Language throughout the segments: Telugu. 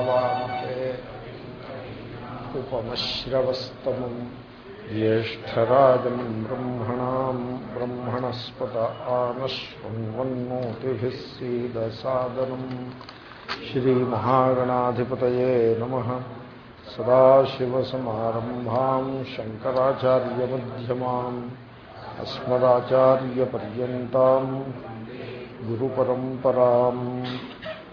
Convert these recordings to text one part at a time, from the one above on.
भवामहे। उपमश्रवस्तमं ज्येष्ठराजं ब्रह्मणां ब्रह्मणस्पत आनश्वन्वन्नोतिः सीदसादनं श्रीमहागणाधिपतये नमः। सदाशिवसमारम्भां शङ्कराचार्यमध्यमाम्। अस्मदाचार्यपर्यन्तां गुरुपरम्पराम्।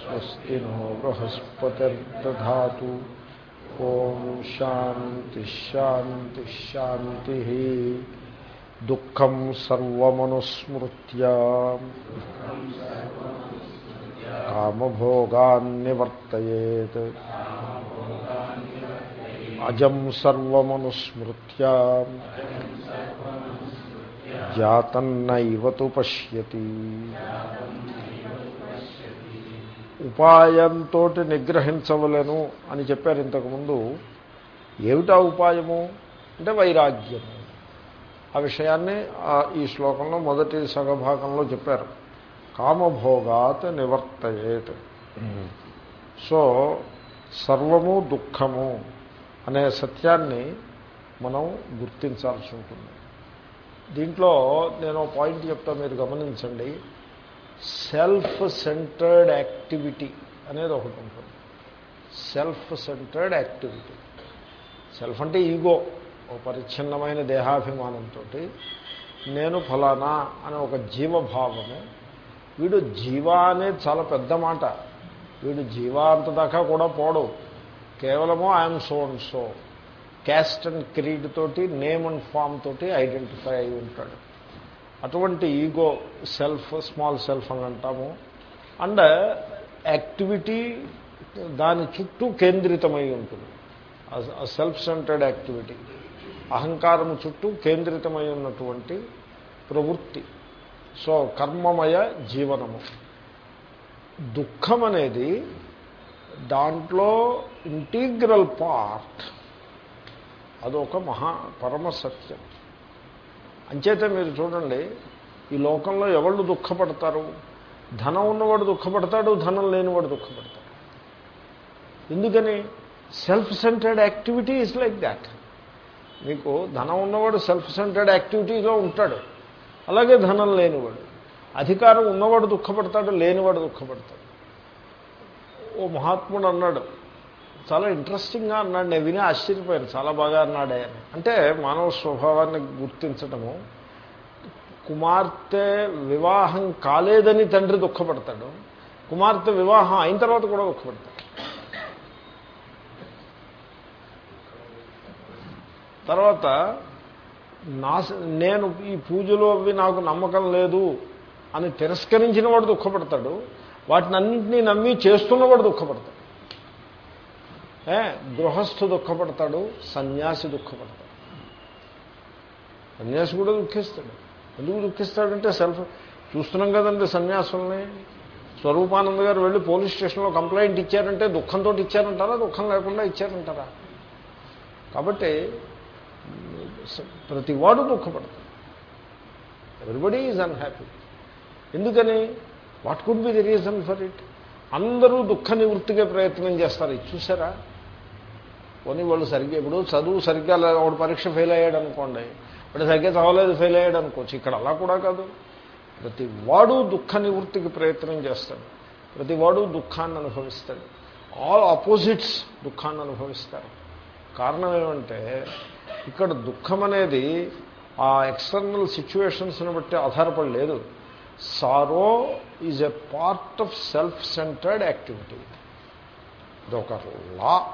स्वस्ति नो बृहस्पतिर्दधातु ॐ शान्तिश्शान्तिश्शान्तिः दुःखं सर्वमनुस्मृत्य कामभोगान्निवर्तयेत् అజం సర్వమనుస్మృత్య జాతన్నైవతు పశ్యతి ఉపాయంతో నిగ్రహించవలను అని చెప్పారు ఇంతకుముందు. ఏమిటా ఉపాయము? అంటే వైరాగ్యము. ఆ విషయాన్ని ఈ శ్లోకంలో మొదటి సగభాగంలో చెప్పారు. కామభోగాత్ నివర్తయేత్. సో సర్వము దుఃఖము అనే సత్యాన్ని మనం గుర్తించాల్సి ఉంటుంది. దీంట్లో నేను పాయింట్ చెప్తా మీరు గమనించండి. సెల్ఫ్ సెంటర్డ్ యాక్టివిటీ అనేది ఒకటి ఉంటుంది. Self centered activity. సెల్ఫ్ అంటే ఈగో ఒక పరిచ్ఛిన్నమైన దేహాభిమానంతో నేను ఫలానా అనే ఒక జీవభావము. వీడు జీవా అనేది చాలా పెద్ద మాట. వీడు జీవా అంత దాకా కూడా పోడు. కేవలము I am so and so caste and creed తోటి నేమ్ అండ్ ఫామ్ తోటి ఐడెంటిఫై అయి ఉంటాడు. అటువంటి ఈగో సెల్ఫ్ స్మాల్ సెల్ఫ్ అని అంటాము. అండ్ యాక్టివిటీ దాని చుట్టూ కేంద్రితమై ఉంటుంది. Self centered activity. అహంకారం చుట్టూ కేంద్రితమై ఉన్నటువంటి ప్రవృత్తి. సో కర్మమయ జీవనము. దుఃఖం అనేది దాంట్లో ఇంటీగ్రల్ పార్ట్. అదొక మహా పరమ సత్యం. అంచేతే మీరు చూడండి ఈ లోకంలో ఎవళ్ళు దుఃఖపడతారు? ధనం ఉన్నవాడు దుఃఖపడతాడు ధనం లేనివాడు దుఃఖపడతాడు. ఎందుకని? Self centered activity is like that మీకు ధనం ఉన్నవాడు సెల్ఫ్ సెంటర్డ్ యాక్టివిటీలో ఉంటాడు. అలాగే ధనం లేనివాడు. అధికారం ఉన్నవాడు దుఃఖపడతాడు లేనివాడు దుఃఖపడతాడు. ఓ మహాత్ముడు అన్నాడు చాలా ఇంట్రెస్టింగ్గా అన్నాడు. నేను విని ఆశ్చర్యపోయాను. చాలా బాగా అన్నాడే. అంటే మానవ స్వభావాన్ని గుర్తించటము కుమార్తె వివాహం కాలేదని తండ్రి దుఃఖపడతాడు. కుమార్తె వివాహం అయిన తర్వాత కూడా దుఃఖపడతాడు. తర్వాత నా నేను ఈ పూజలు అవి నాకు నమ్మకం లేదు అని తిరస్కరించిన వాడు దుఃఖపడతాడు. వాటినన్నింటినీ నమ్మి చేస్తున్నవాడు దుఃఖపడతాడు. గృహస్థు దుఃఖపడతాడు సన్యాసి దుఃఖపడతాడు. సన్యాసి కూడా దుఃఖిస్తాడు. ఎందుకు దుఃఖిస్తాడంటే సెల్ఫ్ చూస్తున్నాం కదండి సన్యాసుల్ని. స్వరూపానంద గారు వెళ్ళి పోలీస్ స్టేషన్లో కంప్లైంట్ ఇచ్చారంటే దుఃఖంతో ఇచ్చారంటారా దుఃఖం లేకుండా ఇచ్చారంటారా? కాబట్టి ప్రతి వాడు దుఃఖపడతాడు. ఎవ్రీబడి ఈజ్ అన్హ్యాపీ ఎందుకని? What could be the reason for it అందరూ దుఃఖ నివృత్తిగా ప్రయత్నం చేస్తారు. ఇది చూసారా? పోనీ వాళ్ళు సరిగ్గా ఇప్పుడు చదువు సరిగ్గా ఒకటి పరీక్ష ఫెయిల్ అయ్యాడు అనుకోండి. ఇప్పుడు సరిగ్గా చదవలేదు ఫెయిల్ అయ్యాడు అనుకోవచ్చు. ఇక్కడ అలా కూడా కాదు. ప్రతి వాడు దుఃఖ నివృత్తికి ప్రయత్నం చేస్తాడు. ప్రతి వాడు దుఃఖాన్ని అనుభవిస్తాడు. ఆల్ ఆపోజిట్స్ దుఃఖాన్ని అనుభవిస్తారు. కారణం ఏమంటే ఇక్కడ దుఃఖం అనేది ఆ ఎక్స్టర్నల్ సిచ్యువేషన్స్ని బట్టి ఆధారపడి లేదు sorrow is a part of self centered activity ఇది ఒక లా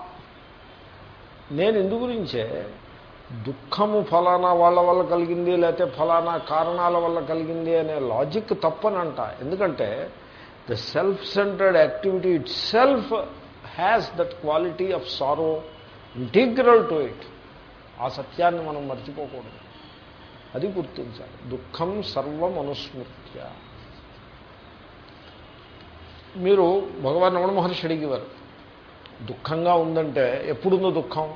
నేను ఎందు గురించే? దుఃఖము ఫలానా వాళ్ళ వల్ల కలిగింది లేకపోతే ఫలానా కారణాల వల్ల కలిగింది అనే లాజిక్ తప్పనంట. ఎందుకంటే the self centered activity it self has that quality of sorrow integral to it. ఆ సత్యాన్ని మనం మర్చిపోకూడదు. అది గుర్తించాలి. దుఃఖం సర్వం అనుస్మృత్య. మీరు భగవాన్ రమణ మహర్షి అడిగేవారు దుఃఖంగా ఉందంటే ఎప్పుడుందో దుఃఖం?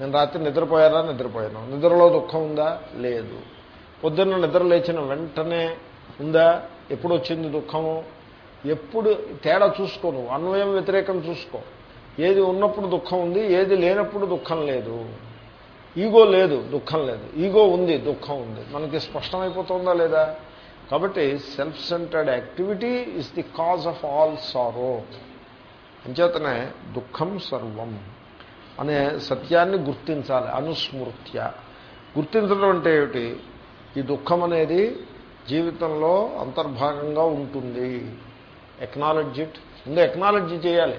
నేను రాత్రి నిద్రపోయారా నిద్రపోయాను. నిద్రలో దుఃఖం ఉందా? లేదు. పొద్దున్న నిద్ర లేచిన వెంటనే ఉందా? ఎప్పుడు వచ్చింది దుఃఖము? ఎప్పుడు తేడా చూసుకో నువ్వు. అన్వయం వ్యతిరేకం చూసుకో. ఏది ఉన్నప్పుడు దుఃఖం ఉంది ఏది లేనప్పుడు దుఃఖం లేదు. ఈగో లేదు దుఃఖం లేదు. ఈగో ఉంది దుఃఖం ఉంది. మనకి స్పష్టమైపోతుందా లేదా? కాబట్టి self centred activity is the cause of all sorrow. అంచేతనే దుఃఖం సర్వం అనే సత్యాన్ని గుర్తించాలి అనుస్మృత్య. గుర్తించడం అంటే ఏమిటి? ఈ దుఃఖం అనేది జీవితంలో అంతర్భాగంగా ఉంటుంది. ఎక్నాలజిట్ ఇట్ ముందు ఎక్నాలజీ చేయాలి.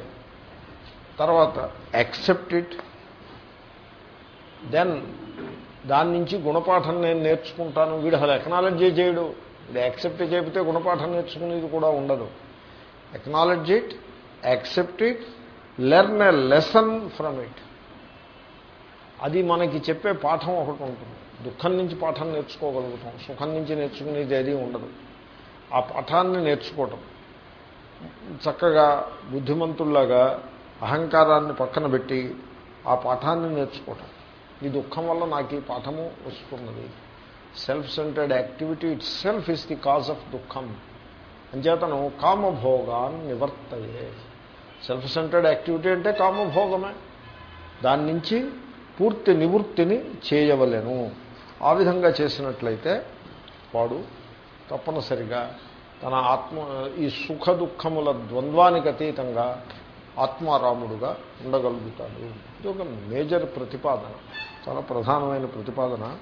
తర్వాత యాక్సెప్ట్ ఇట్ దెన్ దాని నుంచి గుణపాఠం నేను నేర్చుకుంటాను. వీడు అసలు ఎక్నాలజీ చేయడు. వీడు యాక్సెప్ట్ చేయకపోతే గుణపాఠం నేర్చుకునేది కూడా ఉండదు. Acknowledge it accept it learn a lesson from it అది మనకి చెప్పే పాఠం ఒకటి ఉంటుంది. దుఃఖం నుంచి పాఠం నేర్చుకోగలుగుతాం. సుఖం నుంచి నేర్చుకునేది ఏదీ ఉండదు. ఆ పాఠాన్ని నేర్చుకోవటం. చక్కగా బుద్ధిమంతుల్లాగా అహంకారాన్ని పక్కన పెట్టి ఆ పాఠాన్ని నేర్చుకోవటం. ఈ దుఃఖం వల్ల నాకు ఈ పాఠము వస్తున్నది. Self centred activity it self is the cause of దుఃఖం. అంచేతను కామభోగాన్ నివర్తయే. సెల్ఫ్ సెంటర్డ్ యాక్టివిటీ అంటే కామభోగమే. దాని నుంచి పూర్తి నివృత్తిని చేయవలెను. ఆ విధంగా చేసినట్లయితే వాడు తప్పనిసరిగా తన ఆత్మ ఈ సుఖ దుఃఖముల ద్వంద్వానికి అతీతంగా ఆత్మారాముడుగా ఉండగలుగుతాడు. ఇది ఒక మేజర్ ప్రతిపాదన. చాలా ప్రధానమైన ప్రతిపాదన.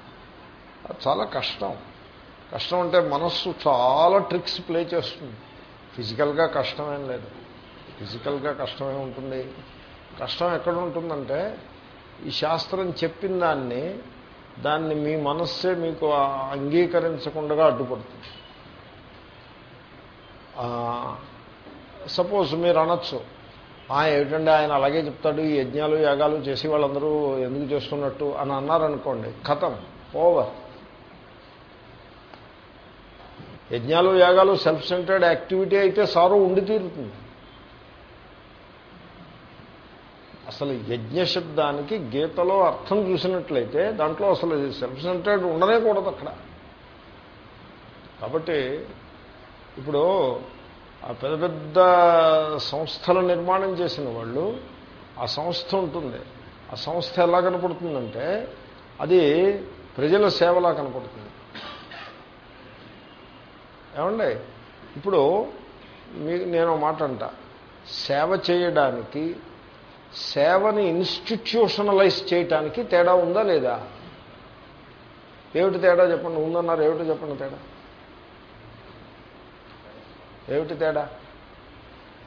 చాలా కష్టం. కష్టం అంటే మనస్సు చాలా ట్రిక్స్ ప్లే చేస్తుంది. ఫిజికల్గా కష్టమేం లేదు. ఫిజికల్గా కష్టమే ఉంటుంది. కష్టం ఎక్కడ ఉంటుందంటే ఈ శాస్త్రం చెప్పిన దాన్ని దాన్ని మీ మనస్సే మీకు అంగీకరించకుండా అడ్డుపడుతుంది. సపోజ్ మీరు అనొచ్చు ఏమిటంటే ఆయన అలాగే చెప్తాడు ఈ యజ్ఞాలు యాగాలు చేసి వాళ్ళందరూ ఎందుకు చేస్తున్నట్టు అని అన్నారనుకోండి కథం ఓవర్. యజ్ఞాలు యాగాలు సెల్ఫ్ సెంటర్డ్ యాక్టివిటీ అయితే సారు ఉండి తీరుతుంది. అసలు యజ్ఞశబ్దానికి గీతలో అర్థం చూసినట్లయితే దాంట్లో అసలు సెల్ఫ్ సెంటర్డ్ ఉండనే కూడదు అక్కడ. కాబట్టి ఇప్పుడు ఆ పెద్ద పెద్ద సంస్థల నిర్మాణం చేసిన వాళ్ళు ఆ సంస్థ ఉంటుంది. ఆ సంస్థ ఎలా కనపడుతుందంటే అది ప్రజల సేవలా కనపడుతుంది. ఏమండి? ఇప్పుడు మీ నేను మాట అంట. సేవ చేయడానికి సేవని ఇన్స్టిట్యూషనలైజ్ చేయటానికి తేడా ఉందా లేదా? ఏమిటి తేడా చెప్పండి? ఉందన్నారు. ఏమిటి చెప్పండి తేడా? ఏమిటి తేడా?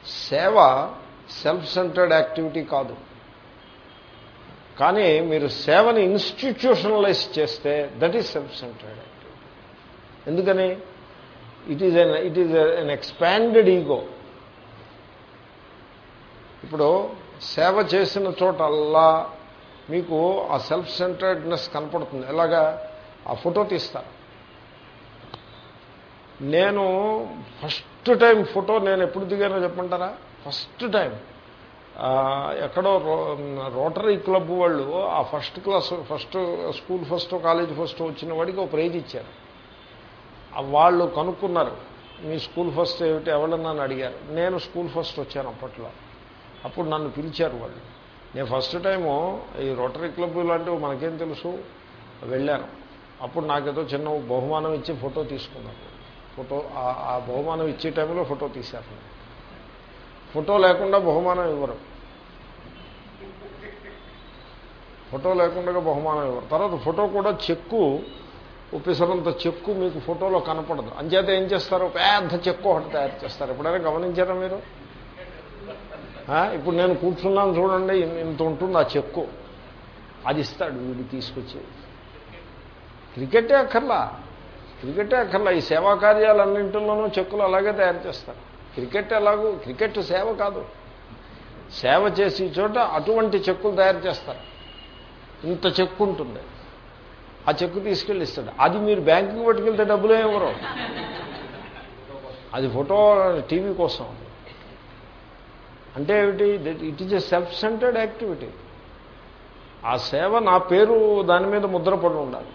సేవ సెల్ఫ్ సెంటర్డ్ యాక్టివిటీ కాదు. కానీ మీరు సేవని ఇన్స్టిట్యూషనలైజ్ చేస్తే that is self centred activity. ఎందుకని? It is an it is an expanded ego. ఇప్పుడు సేవ చేసిన చోటల్లా మీకు ఆ సెల్ఫ్ సెంటర్డ్నెస్ కనపడుతుంది. ఎలాగా? ఆ ఫోటో తీస్తారు నేను ఫస్ట్ టైం ఫోటో నేను ఎప్పుడు దిగానో చెప్పంటారా ఫస్ట్ టైం. ఎక్కడో రోటరీ క్లబ్ వాళ్ళు ఆ first class first school first college first వచ్చిన వాడికి ఒక ప్రైజ్ ఇచ్చారు. వాళ్ళు కనుక్కున్నారు. మీ స్కూల్ ఫస్ట్ ఏమిటి? ఎవరన్నా అడిగారు. నేను స్కూల్ ఫస్ట్ వచ్చాను అప్పట్లో. అప్పుడు నన్ను పిలిచారు వాళ్ళు. నేను ఫస్ట్ టైము ఈ రోటరీ క్లబ్ లాంటివి మనకేం తెలుసు? వెళ్ళాను. అప్పుడు నాకేదో చిన్న బహుమానం ఇచ్చి ఫోటో తీసుకున్నారు. ఫోటో ఆ బహుమానం ఇచ్చే టైంలో ఫోటో తీశారు ఫోటో లేకుండా బహుమానం ఇవ్వరు. ఫోటో లేకుండా బహుమానం ఇవ్వరు. తర్వాత ఫోటో కూడా చెక్కు ఒప్పిసరంత చెక్కు మీకు ఫోటోలో కనపడదు. అంచేత ఏం చేస్తారు? పెద్ద చెక్కు ఒకటి తయారు చేస్తారు. ఎప్పుడైనా గమనించారా మీరు? ఇప్పుడు నేను కూర్చున్నాను చూడండి ఇంత ఉంటుంది ఆ చెక్కు. అది ఇస్తాడు వీడు తీసుకొచ్చి. క్రికెటే అక్కర్లా. క్రికెటే అక్కర్లా. ఈ సేవా కార్యాలన్నింటిలోనూ చెక్కులు అలాగే తయారు చేస్తారు. క్రికెట్ ఎలాగూ క్రికెట్ సేవ కాదు. సేవ చేసి చోట అటువంటి చెక్కులు తయారు చేస్తారు. ఇంత చెక్కు ఉంటుంది. ఆ చెక్కు తీసుకెళ్ళి ఇస్తాడు అది మీరు బ్యాంకుకి పట్టుకెళ్తే డబ్బులు ఇవ్వరు. అది ఫోటో టీవీ కోసం. అంటే ఏమిటి? It is a self centred activity ఆ సేవ నా పేరు దాని మీద ముద్రపడి ఉండాలి.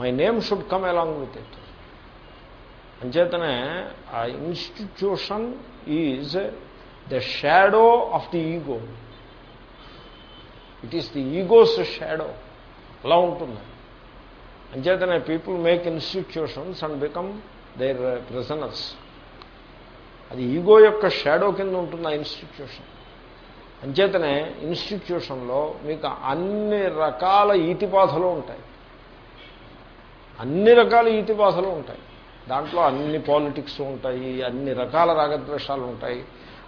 My name should come along with it అంచేతనే ఆ institution is the shadow of the ego it is the ego's shadow అలా ఉంటుంది. అంచేతనే people make institutions and become their prisoners అది ఈగో యొక్క షాడో కింద ఉంటుంది ఆ ఇన్స్టిట్యూషన్. అంచేతనే ఇన్స్టిట్యూషన్లో మీకు అన్ని రకాల ఈతిపాధలు ఉంటాయి. అన్ని రకాల ఈతిపాధలు ఉంటాయి. దాంట్లో అన్ని పాలిటిక్స్ ఉంటాయి అన్ని రకాల రాగద్వేషాలు ఉంటాయి.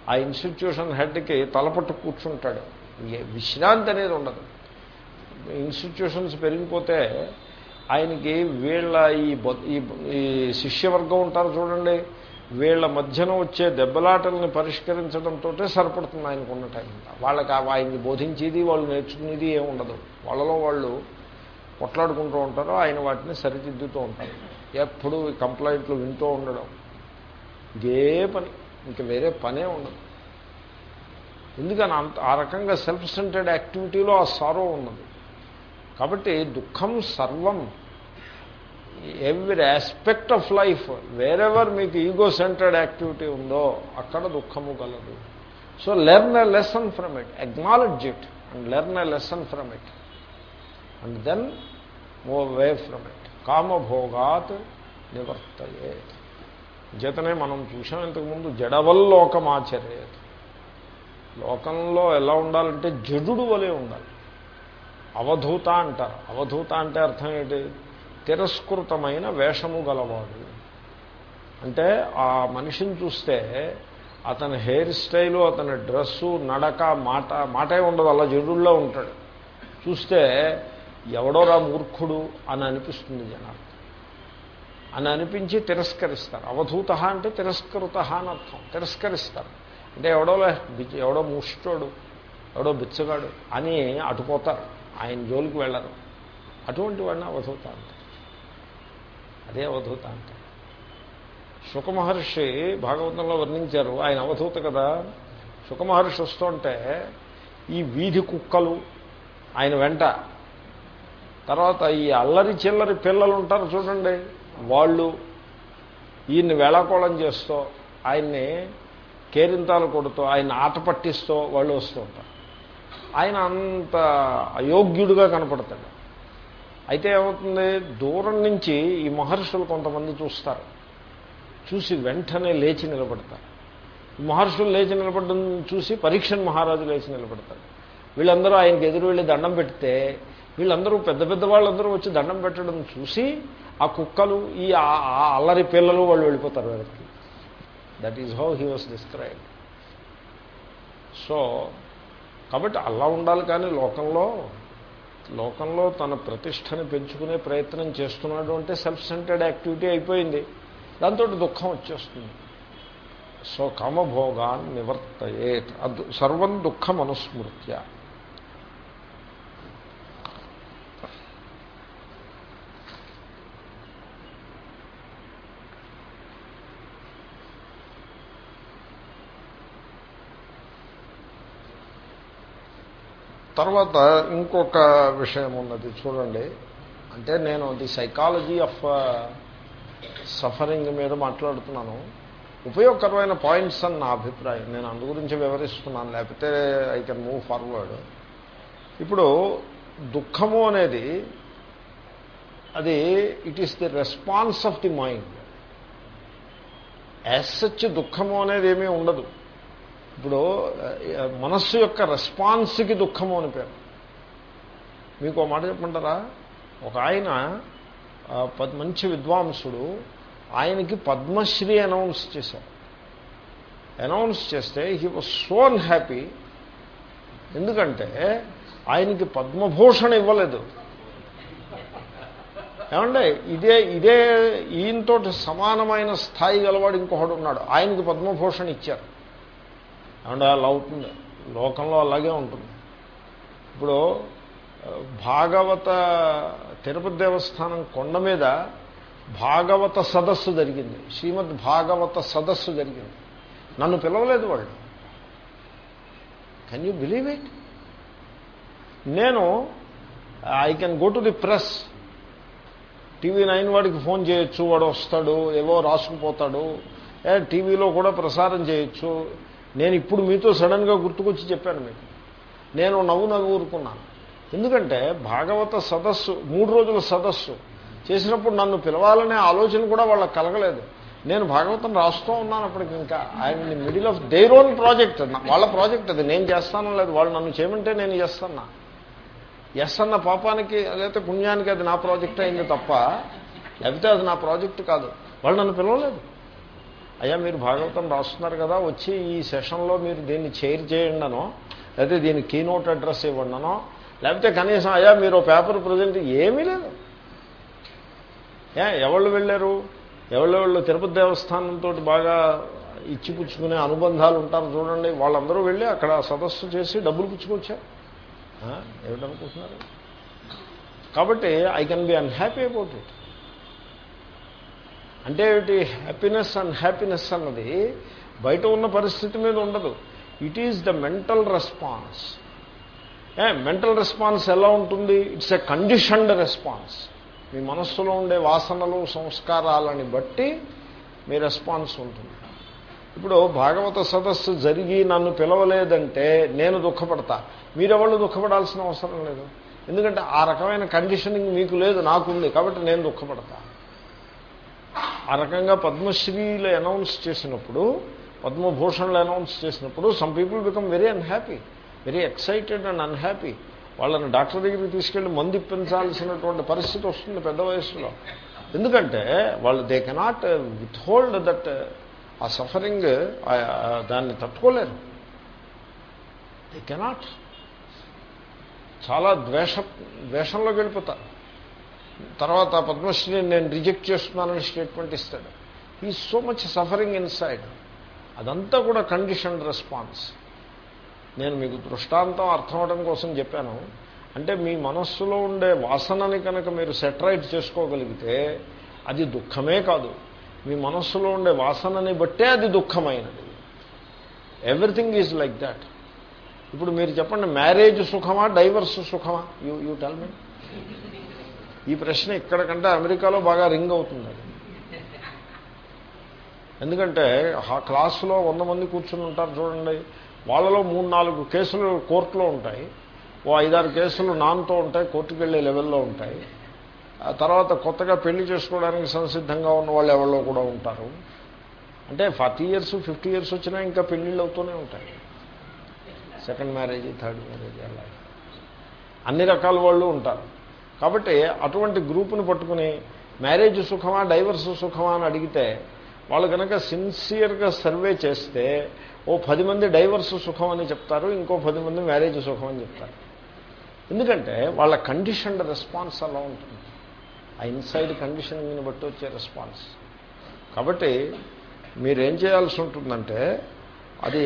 ఆ ఇన్స్టిట్యూషన్ హెడ్కి తలపట్టు కూర్చుంటాడు. విశ్రాంతి అనేది ఉండదు. ఇన్స్టిట్యూషన్స్ పెరిగిపోతే ఆయనకి వీళ్ళ ఈ ఈ శిష్యవర్గం ఉంటారు చూడండి. వీళ్ళ మధ్యన వచ్చే దెబ్బలాటల్ని పరిష్కరించడంతో సరిపడుతుంది ఆయనకు ఉన్న టైం. వాళ్ళకి ఆయన్ని బోధించేది వాళ్ళు నేర్చుకునేది ఏమి ఉండదు. వాళ్ళలో వాళ్ళు కొట్లాడుకుంటూ ఉంటారో ఆయన వాటిని సరిదిద్దుతూ ఉంటారు. ఎప్పుడు కంప్లైంట్లు వింటూ ఉండడం. ఇదే పని. ఇంక వేరే పనే ఉండదు. ఎందుకని అంత ఆ రకంగా సెల్ఫ్ సెంటర్డ్ యాక్టివిటీలో ఆ సారో ఉన్నది. కాబట్టి దుఃఖం సర్వం every aspect of life wherever మీకు ఈగో సెంటర్డ్ యాక్టివిటీ ఉందో అక్కడ దుఃఖము కలదు. So learn a lesson from it acknowledge it and learn a lesson from it and then move away from it కామభోగాత్ నివర్తయే చేతనే మనం చూసాం ఇంతకుముందు జడవల్లోకమాచర్యత్ లోకంలో ఎలా ఉండాలంటే జడుడు వలే ఉండాలి. అవధూత అంటారు. అవధూత అంటే అర్థం ఏంటి? తిరస్కృతమైన వేషము గలవాడు. అంటే ఆ మనిషిని చూస్తే అతని హెయిర్ స్టైలు అతని డ్రెస్సు నడక మాట మాటే ఉండదు అలా జడుల్లో ఉంటాడు. చూస్తే ఎవడోరా మూర్ఖుడు అని అనిపిస్తుంది జనాలు అని అనిపించి తిరస్కరిస్తారు. అవధూత అంటే తిరస్కృత అని అర్థం. తిరస్కరిస్తారు. అంటే ఎవడో ఎవడో ముష్టోడు ఎవడో బిచ్చగాడు అని అటుపోతారు ఆయన జోలికి వెళ్ళరు. అటువంటి వాడిని అవధూత అంటారు. అదే అవధూత అంటే. శుకమహర్షి భాగవతంలో వర్ణించారు ఆయన అవధూత కదా. శుకమహర్షి వస్తుంటే ఈ వీధి కుక్కలు ఆయన వెంట. తర్వాత ఈ అల్లరి చిల్లరి పిల్లలు ఉంటారు చూడండి వాళ్ళు ఈయన్ని వేళాకోళం చేస్తూ ఆయన్ని కేరింతాలు కొడుతూ ఆయన ఆట పట్టిస్తూ వాళ్ళు వస్తూ ఉంటారు. ఆయన అంత అయోగ్యుడిగా కనపడతాడు. అయితే ఏమవుతుంది? దూరం నుంచి ఈ మహర్షులు కొంతమంది చూస్తారు. చూసి వెంటనే లేచి నిలబడతారు. మహర్షులు లేచి నిలబడడం చూసి పరీక్షన్ మహారాజు లేచి నిలబడతారు. వీళ్ళందరూ ఆయనకి ఎదురు వెళ్ళి దండం పెడితే వీళ్ళందరూ పెద్ద పెద్ద వాళ్ళందరూ వచ్చి దండం పెట్టడం చూసి ఆ కుక్కలు ఈ అల్లరి పిల్లలు వాళ్ళు వెళ్ళిపోతారు వారికి that is how he was described so కాబట్టి అలా ఉండాలి కానీ లోకంలో లోకంలో తన ప్రతిష్టని పెంచుకునే ప్రయత్నం చేస్తున్నాడు అంటే సెల్ఫ్ సెంటర్డ్ యాక్టివిటీ అయిపోయింది. దాంతో దుఃఖం వచ్చేస్తుంది. సో కామభోగాన్ నివర్తయేత్. సర్వం దుఃఖం అనుస్మృత్య తర్వాత ఇంకొక విషయం ఉన్నది చూడండి. అంటే నేను ది సైకాలజీ ఆఫ్ సఫరింగ్ మీద మాట్లాడుతున్నాను. ఉపయోగకరమైన పాయింట్స్ అని నా అభిప్రాయం. నేను అందు గురించి వివరిస్తున్నాను లేకపోతే ఐ కెన్ మూవ్ ఫార్వర్డ్ ఇప్పుడు దుఃఖము అనేది అది it is the response of the mind as such దుఃఖము అనేది ఏమీ ఉండదు. ఇప్పుడు మనస్సు యొక్క రెస్పాన్స్కి దుఃఖము అని పేరు. మీకు ఒక మాట చెప్పమంటారా? ఒక ఆయన మంచి విద్వాంసుడు ఆయనకి పద్మశ్రీ అనౌన్స్ చేశారు. అనౌన్స్ చేస్తే హీ వాజ్ సో అన్హ్యాపీ ఎందుకంటే ఆయనకి పద్మభూషణ ఇవ్వలేదు. ఏమంటే ఇదే ఇదే ఈయనతోటి సమానమైన స్థాయి గలవాడు ఇంకొకడు ఉన్నాడు. ఆయనకి పద్మభూషణ ఇచ్చారు. ఏమంటే అలా అవుతుంది లోకంలో అలాగే ఉంటుంది. ఇప్పుడు భాగవత తిరుపతి దేవస్థానం కొండ మీద భాగవత సదస్సు జరిగింది. శ్రీమద్ భాగవత సదస్సు జరిగింది. నన్ను పిలవలేదు వాళ్ళు. కెన్ యూ బిలీవ్ ఇట్ నేను I can go to the press TV nine వాడికి ఫోన్ చేయొచ్చు వాడు వస్తాడు ఏవో రాసుకుపోతాడు. ఏ టీవీలో కూడా ప్రసారం చేయొచ్చు. నేను ఇప్పుడు మీతో సడన్గా గుర్తుకొచ్చి చెప్పాను మీకు. నేను నవ్వు నవ్వు ఊరుకున్నాను. ఎందుకంటే భాగవత సదస్సు మూడు రోజుల సదస్సు చేసినప్పుడు నన్ను పిలవాలనే ఆలోచన కూడా వాళ్ళకి కలగలేదు. నేను భాగవతం రాస్తూ ఉన్నాను అప్పటికి ఇంకా. ఆయన middle of their own project వాళ్ళ ప్రాజెక్ట్ అది. నేను చేస్తాను లేదు వాళ్ళు నన్ను చేయమంటే నేను చేస్తున్నా ఎస్ అన్న పాపానికి లేకపోతే పుణ్యానికి అది నా ప్రాజెక్ట్ అయింది తప్ప లేకపోతే అది నా ప్రాజెక్ట్ కాదు. వాళ్ళు నన్ను పిలవలేదు. అయ్యా మీరు భాగవతం రాస్తున్నారు కదా వచ్చి ఈ సెషన్లో మీరు దీన్ని చైర్ చేయండి అనో లేకపోతే దీని కీనోట్ అడ్రస్ ఇవ్వండి అనో. లేకపోతే కనీసం అయ్యా మీరు పేపర్ ప్రజెంట్ ఏమీ లేదు. ఏ ఎవళ్ళు వెళ్ళారు? ఎవళ్ళెవళ్ళు తిరుపతి దేవస్థానంతో బాగా ఇచ్చిపుచ్చుకునే అనుబంధాలు ఉంటారు చూడండి. వాళ్ళందరూ వెళ్ళి అక్కడ సదస్సు చేసి డబ్బులు పుచ్చుకొచ్చారు. ఏమిటనుకుంటున్నారు కాబట్టి I can be unhappy about it అంటే ఏమిటి? హ్యాపీనెస్ అండ్ హ్యాపీనెస్ అన్నది బయట ఉన్న పరిస్థితి మీద ఉండదు. It is the mental response A mental response ఎలా ఉంటుంది? ఇట్స్ ఎ కండిషన్డ్ రెస్పాన్స్ మీ మనస్సులో ఉండే వాసనలు సంస్కారాలని బట్టి మీ రెస్పాన్స్ ఉంటుంది. ఇప్పుడు భాగవత సదస్సు జరిగి నన్ను పిలవలేదంటే నేను దుఃఖపడతా. మీరెవళ్ళు దుఃఖపడాల్సిన అవసరం లేదు. ఎందుకంటే ఆ రకమైన కండిషనింగ్ మీకు లేదు నాకుంది. కాబట్టి నేను దుఃఖపడతా. ఆ రకంగా పద్మశ్రీలు అనౌన్స్ చేసినప్పుడు పద్మభూషణలు అనౌన్స్ చేసినప్పుడు some people become very unhappy very excited and unhappy వాళ్ళని డాక్టర్ దగ్గరికి తీసుకెళ్ళి మందు ఇప్పించాల్సినటువంటి పరిస్థితి వస్తుంది పెద్ద వయసులో. ఎందుకంటే వాళ్ళు they cannot withhold that ఆ సఫరింగ్ దాన్ని తట్టుకోలేరు. దే కెనాట్ చాలా ద్వేష ద్వేషంలోకి వెళ్ళిపోతారు. తర్వాత పద్మశ్రీని నేను రిజెక్ట్ చేస్తున్నానని స్టేట్మెంట్ ఇస్తాడు. ఈ సో మచ్ సఫరింగ్ ఇన్సైడ్ అదంతా కూడా కండిషన్ రెస్పాన్స్ నేను మీకు దృష్టాంతం అర్థం అవడం కోసం చెప్పాను. అంటే మీ మనస్సులో ఉండే వాసనని కనుక మీరు సెటరైట్ చేసుకోగలిగితే అది దుఃఖమే కాదు. మీ మనస్సులో ఉండే వాసనని బట్టే అది దుఃఖమైనది. ఎవ్రీథింగ్ ఈజ్ లైక్ దాట్ ఇప్పుడు మీరు చెప్పండి మ్యారేజ్ సుఖమా డైవర్స్ సుఖమా? యూ యూ టెల్ మీ ఈ ప్రశ్న ఇక్కడ కంటే అమెరికాలో బాగా రింగ్ అవుతుంది ఎందుకంటే ఆ క్లాసులో వంద మంది కూర్చుని ఉంటారు చూడండి. వాళ్ళలో మూడు నాలుగు కేసులు కోర్టులో ఉంటాయి. ఓ ఐదారు కేసులు నాన్తో ఉంటాయి కోర్టుకు వెళ్ళే లెవెల్లో ఉంటాయి. ఆ తర్వాత కొత్తగా పెళ్ళి చేసుకోవడానికి సంసిద్ధంగా ఉన్న వాళ్ళు ఎవరో కూడా ఉంటారు. అంటే ఫార్టీ ఇయర్స్ ఫిఫ్టీ ఇయర్స్ వచ్చినా ఇంకా పెళ్ళిళ్ళు అవుతూనే ఉంటాయి. సెకండ్ మ్యారేజ్ థర్డ్ మ్యారేజ్ అలా. అన్ని రకాల వాళ్ళు ఉంటారు. కాబట్టి అటువంటి గ్రూపును పట్టుకుని మ్యారేజ్ సుఖమా డైవర్స్ సుఖమా అని అడిగితే వాళ్ళు కనుక సిన్సియర్గా సర్వే చేస్తే ఓ పది మంది డైవర్స్ సుఖం అని చెప్తారు ఇంకో పది మంది మ్యారేజ్ సుఖం అని చెప్తారు. ఎందుకంటే వాళ్ళ కండిషన్డ్ రెస్పాన్స్ అలా ఉంటుంది. ఆ ఇన్సైడ్ కండిషనింగ్ని బట్టి వచ్చే రెస్పాన్స్. కాబట్టి మీరేం చేయాల్సి ఉంటుందంటే అది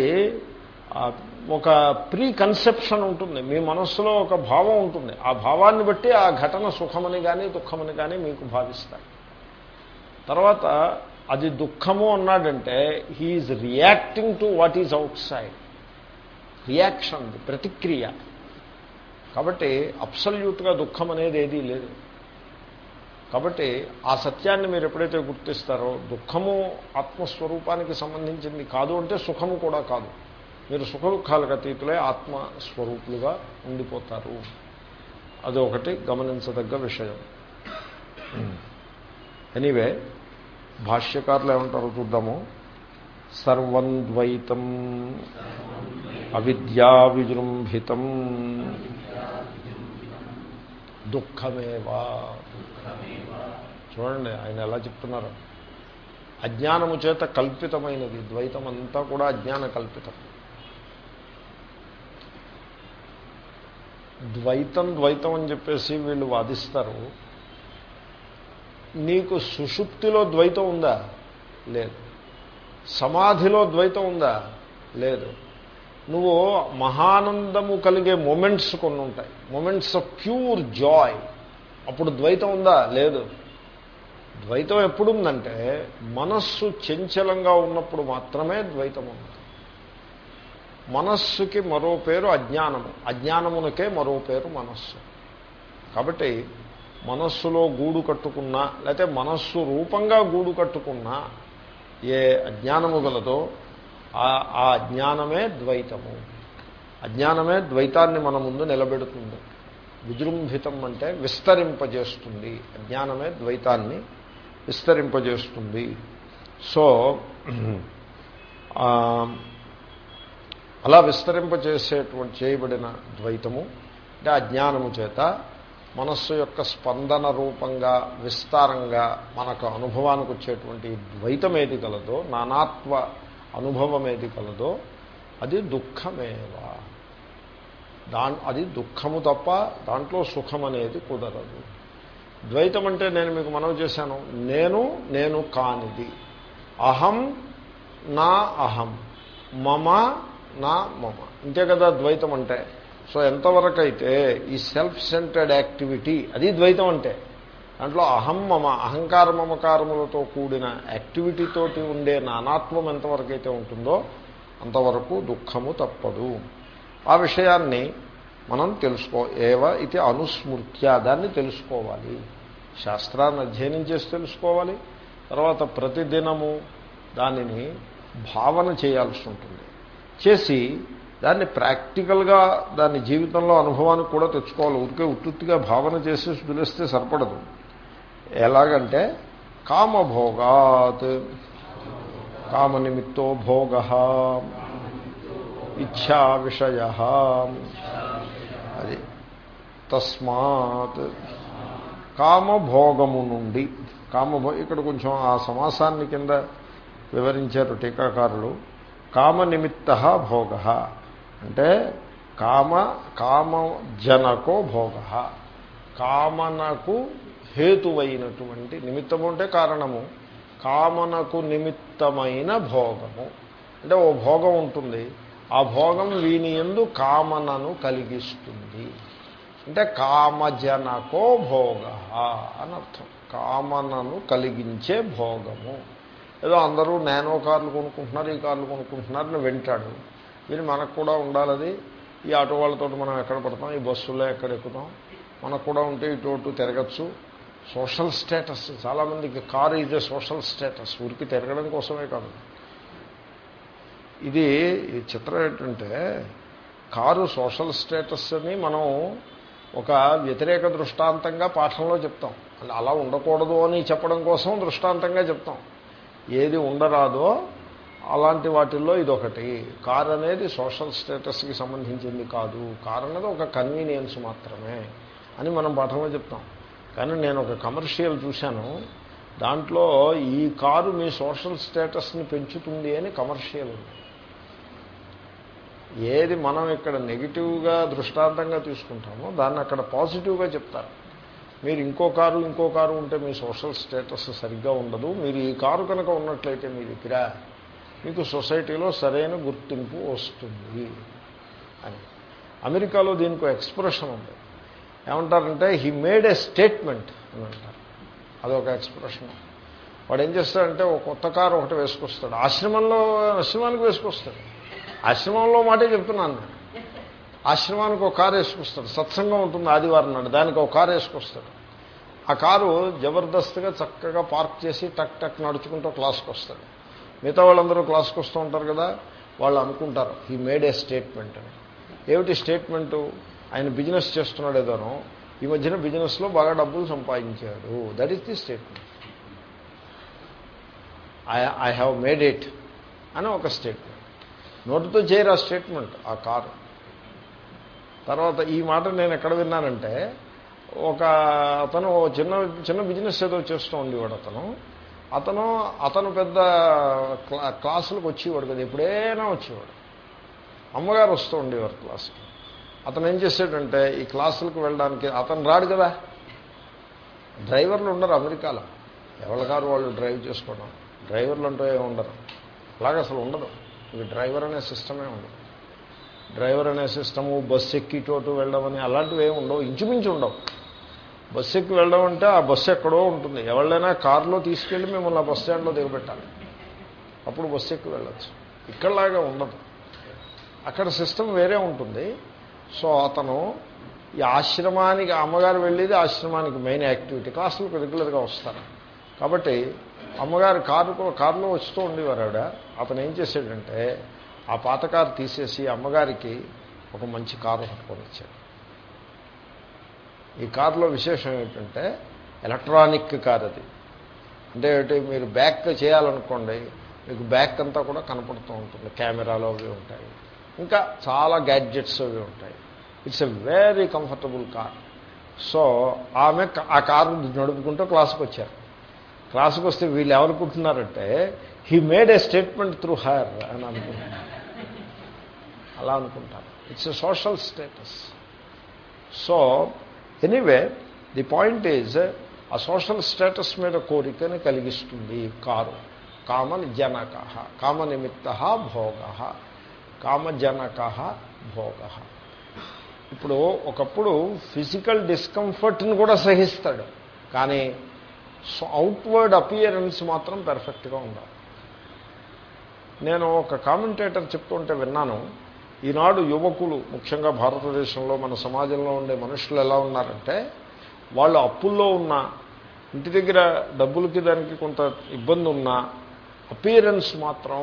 ఒక ప్రీ కన్సెప్షన్ ఉంటుంది. మీ మనస్సులో ఒక భావం ఉంటుంది. ఆ భావాన్ని బట్టి ఆ ఘటన సుఖమని కానీ దుఃఖమని కానీ మీకు భావిస్తారు. తర్వాత అది దుఃఖము అన్నాడంటే he is reacting to what is outside reaction ప్రతిక్రియ. కాబట్టి అబ్సల్యూట్గా దుఃఖం అనేది ఏదీ లేదు. కాబట్టి ఆ సత్యాన్ని మీరు ఎప్పుడైతే గుర్తిస్తారో దుఃఖము ఆత్మస్వరూపానికి సంబంధించింది కాదు అంటే సుఖము కూడా కాదు. మీరు సుఖ దుఃఖాలకు అతీతులే ఆత్మస్వరూపులుగా ఉండిపోతారు. అది ఒకటి గమనించదగ్గ విషయం. ఎనీవే భాష్యకారులు ఏమంటారో చూద్దాము. సర్వం ద్వైతం అవిద్యా విజృంభితం దుఃఖమేవా. చూడండి ఆయన ఎలా చెప్తున్నారు. అజ్ఞానము చేత కల్పితమైనది ద్వైతం అంతా కూడా అజ్ఞాన కల్పితం ద్వైతం ద్వైతం అని చెప్పేసి వీళ్ళు వాదిస్తారు. నీకు సుషుప్తిలో ద్వైతం ఉందా? లేదు. సమాధిలో ద్వైతం ఉందా? లేదు. నువ్వు మహానందము కలిగే మూమెంట్స్ కొన్ని ఉంటాయి మూమెంట్స్ ఆఫ్ ప్యూర్ జాయ్ అప్పుడు ద్వైతం ఉందా? లేదు. ద్వైతం ఎప్పుడుందంటే మనస్సు చంచలంగా ఉన్నప్పుడు మాత్రమే ద్వైతం ఉంది? మనస్సుకి మరో పేరు అజ్ఞానము. అజ్ఞానమునకే మరో పేరు మనస్సు. కాబట్టి మనస్సులో గూడు కట్టుకున్నా లేకపోతే మనస్సు రూపంగా గూడు కట్టుకున్నా ఏ అజ్ఞానము గలదో ఆ అజ్ఞానమే ద్వైతము. అజ్ఞానమే ద్వైతాన్ని మన ముందు నిలబెడుతుంది. విజృంభితం అంటే విస్తరింపజేస్తుంది. అజ్ఞానమే ద్వైతాన్ని విస్తరింపజేస్తుంది. సో అలా విస్తరింపజేసేటువంటి చేయబడిన ద్వైతము అంటే అజ్ఞానము చేత మనస్సు యొక్క స్పందన రూపంగా విస్తారంగా మనకు అనుభవానికి వచ్చేటువంటి ద్వైతం ఏది కలదో నానాత్వ అనుభవం ఏది కలదో అది దుఃఖమేవా. దా అది దుఃఖము తప్ప దాంట్లో సుఖం అనేది కుదరదు. ద్వైతం అంటే నేను మీకు మనవి చేశాను నేను నేను కానిది. అహం నా అహం. మమ నా మమ. ఇంతే కదా ద్వైతం అంటే. సో ఎంతవరకు అయితే ఈ సెల్ఫ్ సెంటర్డ్ యాక్టివిటీ అది ద్వైతం అంటే. దాంట్లో అహం మమ అహంకార మమకారములతో కూడిన యాక్టివిటీతోటి ఉండే నానాత్వం ఎంతవరకు అయితే ఉంటుందో అంతవరకు దుఃఖము తప్పదు. ఆ విషయాన్ని మనం తెలుసుకో ఏవ ఇది అనుస్మృత్య దాన్ని తెలుసుకోవాలి. శాస్త్రాన్ని అధ్యయనం చేసి తెలుసుకోవాలి. తర్వాత ప్రతిదినము దానిని భావన చేయాల్సి ఉంటుంది. చేసి దాన్ని ప్రాక్టికల్గా దాన్ని జీవితంలో అనుభవానికి కూడా తెచ్చుకోవాలి. ఊరికే ఉత్తుత్తిగా భావన చేసి పిలిస్తే సరిపడదు. ఎలాగంటే కామభోగాత్ కామనిమిత్తో భోగ ఇచ్ఛా విషయ అది తస్మాత్ కామభోగము నుండి కామభో ఇక్కడ కొంచెం ఆ సమాసాన్ని కింద వివరించారు టీకాకారులు. కామనిమిత్త భోగ. అంటే కామ కామ జనకో భోగ. కామనకు హేతువైనటువంటి నిమిత్తము అంటే కారణము. కామనకు నిమిత్తమైన భోగము. అంటే ఓ భోగం ఉంటుంది. ఆ భోగం వీని ఎందు కామనను కలిగిస్తుంది. అంటే కామజనకో భోగ అనర్థం. కామనను కలిగించే భోగము. ఏదో అందరూ నానో కార్లు కొనుక్కుంటున్నారు ఈ కార్లు కొనుక్కుంటున్నారని వింటాడు. వీరు మనకు కూడా ఉండాలది ఈ ఆటో వాళ్ళతో మనం ఎక్కడ పడతాం? ఈ బస్సులో ఎక్కడ ఎక్కుతాం? మనకు కూడా ఉంటే ఇటు అటు తిరగచ్చు. సోషల్ స్టేటస్ చాలామందికి car is a social status. ఊరికి తిరగడం కోసమే కాదు. ఇది చిత్రం ఏంటంటే కారు సోషల్ స్టేటస్ అని మనం ఒక వ్యతిరేక దృష్టాంతంగా పాఠంలో చెప్తాం. అలా ఉండకూడదు అని చెప్పడం కోసం దృష్టాంతంగా చెప్తాం. ఏది ఉండరాదో అలాంటి వాటిల్లో ఇదొకటి. కార్ అనేది సోషల్ స్టేటస్కి సంబంధించింది కాదు. కార్ అనేది ఒక కన్వీనియన్స్ మాత్రమే అని మనం పాఠంలో చెప్తాం. కానీ నేను ఒక కమర్షియల్ చూశాను. దాంట్లో ఈ కారు మీ సోషల్ స్టేటస్ని పెంచుతుంది అని కమర్షియల్ ఉంది. ఏది మనం ఇక్కడ నెగిటివ్గా దృష్టాంతంగా తీసుకుంటామో దాన్ని అక్కడ పాజిటివ్గా చెప్తారు. మీరు ఇంకో కారు ఇంకో కారు ఉంటే మీ సోషల్ స్టేటస్ సరిగ్గా ఉండదు. మీరు ఈ కారు కనుక ఉన్నట్లయితే మీ దగ్గర మీకు సొసైటీలో సరైన గుర్తింపు వస్తుంది అని. అమెరికాలో దీనికి ఎక్స్ప్రెషన్ ఉంది. ఏమంటారంటే హీ మేడ్ ఏ స్టేట్మెంట్ అని అంటారు. అదొక ఎక్స్ప్రెషన్ వాడు ఏం చేస్తాడంటే ఒక కొత్త కారు ఒకటి వేసుకొస్తాడు. ఆశ్రమంలో ఆశ్రమానికి వేసుకొస్తాడు. ఆశ్రమంలో మాటే చెప్తున్నాను నేను. ఆశ్రమానికి ఒక కారు వేసుకొస్తాడు. సత్సంగం ఉంటుంది ఆదివారం నాడు. దానికి ఒక కారు వేసుకొస్తాడు. ఆ కారు జబర్దస్త్గా చక్కగా పార్క్ చేసి టక్ టక్ నడుచుకుంటూ క్లాస్కి వస్తాడు. మిగతా వాళ్ళందరూ క్లాస్కి వస్తూ ఉంటారు కదా వాళ్ళు అనుకుంటారు హీ మేడ్ ఏ స్టేట్మెంట్. అని. ఏమిటి స్టేట్మెంటు? ఆయన బిజినెస్ చేస్తున్నాడు ఏదోనో. ఈ మధ్యన బిజినెస్లో బాగా డబ్బులు సంపాదించాడు. That is the statement I I have made it అని ఒక స్టేట్మెంట్ నోటుతో చేయరు ఆ స్టేట్మెంట్? ఆ కారు. తర్వాత ఈ మాట నేను ఎక్కడ విన్నానంటే ఒక అతను చిన్న చిన్న బిజినెస్ ఏదో చేస్తూ ఉండేవాడు అతను. అతను అతను పెద్ద క్లాసులకు వచ్చేవాడు కదా ఎప్పుడైనా వచ్చేవాడు. అమ్మగారు వస్తూ ఉండేవారు క్లాసుకి. అతను ఏం చేశాడంటే ఈ క్లాసులకు వెళ్ళడానికి అతను రాడు కదా. డ్రైవర్లు ఉండరు అమెరికాలో. ఎవరి కారు వాళ్ళు డ్రైవ్ చేసుకోవడం? డ్రైవర్లు అంటూ ఏమి ఉండరు. అలాగే అసలు ఉండదు. ఇవి డ్రైవర్ అనే సిస్టమే ఉండదు. డ్రైవర్ అనే సిస్టము బస్సు ఎక్కి చోటు వెళ్ళడం అలాంటివి ఏమి ఉండవు ఇంచుమించు ఉండవు. బస్సు ఎక్కి వెళ్ళడం అంటే ఆ బస్సు ఎక్కడో ఉంటుంది. ఎవరైనా కారులో తీసుకెళ్ళి మిమ్మల్ని ఆ బస్ స్టాండ్లో దిగబెట్టాలి. అప్పుడు బస్సు ఎక్కి వెళ్ళచ్చు. ఇక్కడలాగా ఉండదు. అక్కడ సిస్టమ్ వేరే ఉంటుంది. సో అతను ఈ ఆశ్రమానికి అమ్మగారు వెళ్ళేది ఆశ్రమానికి మెయిన్ యాక్టివిటీ కాస్ట్లకు రెగ్యులర్గా వస్తారు. కాబట్టి అమ్మగారు కారు కారులో వస్తూ ఉండేవారు ఆవిడ. అతను ఏం చేశాడంటే ఆ పాత కారు తీసేసి అమ్మగారికి ఒక మంచి కారు పట్టుకొని వచ్చాడు. ఈ కారులో విశేషం ఏమిటంటే ఎలక్ట్రానిక్ కార్ అది. అంటే మీరు బ్యాక్ చేయాలనుకోండి మీకు బ్యాక్ అంతా కూడా కనపడుతూ ఉంటుంది. కెమెరాలో అవి ఉంటాయి. ఇంకా చాలా గ్యాడ్జెట్స్ అవి ఉంటాయి. It's a very comfortable car so ఆమె ఆ కారు నడుపుకుంటూ క్లాసుకు వచ్చారు. క్లాసుకు వస్తే వీళ్ళు ఎవరుకుంటున్నారంటే he made a statement through her అని అనుకుంటున్నారు. అలా అనుకుంటారు. It's a social status so anyway the point is ఆ సోషల్ స్టేటస్ మీద కోరికని కలిగిస్తుంది కారు. కామన్ జనక కామ నిమిత్త భోగ కామజనక భోగ. ఇప్పుడు ఒకప్పుడు ఫిజికల్ డిస్కంఫర్ట్ని కూడా సహిస్తాడు. కానీ అవుట్వర్డ్ అపియరెన్స్ మాత్రం పెర్ఫెక్ట్గా ఉండాలి. నేను ఒక కామెంటేటర్ చెప్తుంటే విన్నాను ఈనాడు యువకులు ముఖ్యంగా భారతదేశంలో మన సమాజంలో ఉండే మనుషులు ఎలా ఉన్నారంటే వాళ్ళు అప్పుల్లో ఉన్నా ఇంటి దగ్గర డబ్బులకి దానికి కొంత ఇబ్బంది ఉన్నా అపియరెన్స్ మాత్రం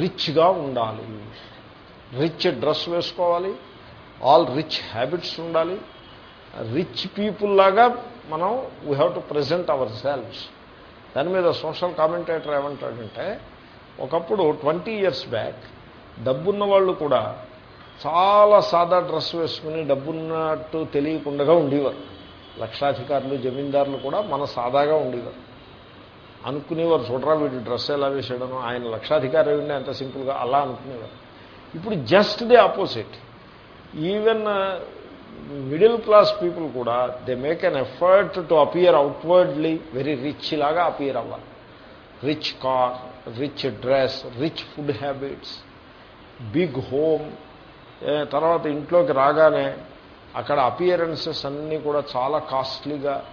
రిచ్గా ఉండాలి. రిచ్ డ్రెస్ వేసుకోవాలి ఆల్ రిచ్ హ్యాబిట్స్ ఉండాలి. రిచ్ పీపుల్ లాగా మనం we have to present ourselves దాని మీద సోషల్ కామెంటేటర్ ఏమంటాడంటే ఒకప్పుడు ట్వంటీ ఇయర్స్ బ్యాక్ డబ్బున్న వాళ్ళు కూడా చాలా సాదా డ్రెస్ వేసుకుని డబ్బున్నట్టు తెలియకుండా ఉండేవారు. లక్షాధికారులు జమీందారులు కూడా మన సాదాగా ఉండేవారు. అనుకునేవారు చూడరా వీడు డ్రెస్ ఎలా వేసాడను ఆయన లక్షాధికారి ఉండే అంత సింపుల్గా అలా అనుకునేవారు. ఇప్పుడు just the opposite. Even middle class people కూడా they make an effort to appear outwardly very rich లాగా అపియర్ అవ్వాలి. Rich car rich dress rich food habits. Big home తర్వాత ఇంట్లోకి రాగానే అక్కడ అపియరెన్సెస్ అన్నీ కూడా చాలా కాస్ట్లీగా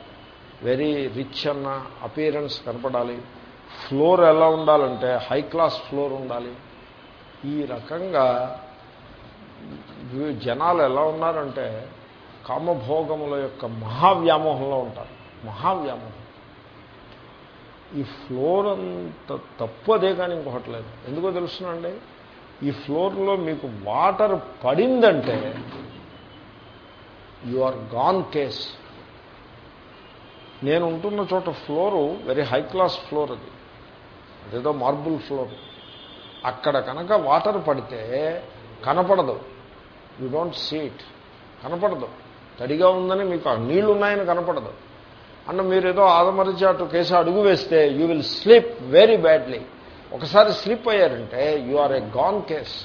వెరీ రిచ్ అన్న అపియరెన్స్ కనపడాలి. ఫ్లోర్ ఎలా ఉండాలంటే హై క్లాస్ ఫ్లోర్ ఉండాలి. ఈ రకంగా జనాలు ఎలా ఉన్నారంటే కామభోగముల యొక్క మహావ్యామోహంలో ఉంటారు. మహావ్యామోహం. ఈ ఫ్లోర్ అంత తప్పు అదే కానీ ఇంకొకటి లేదు. ఎందుకో తెలుసునండి? ఈ ఫ్లోర్లో మీకు వాటర్ పడిందంటే యు ఆర్ గాన్ కేస్ నేను ఉంటున్న చోట floor very high class floor అది. అదేదో మార్బుల్ ఫ్లోర్ అక్కడ కనుక వాటర్ పడితే కనపడదు. యు డోంట్ సీట్ కనపడదు. తడిగా ఉందని మీకు నీళ్ళు ఉన్నాయని కనపడదు. అన్న మీరు ఏదో ఆదమరిచి అటు కేసు అడుగు వేస్తే you will slip very badly ఒకసారి స్లిప్ అయ్యారంటే you are a gone case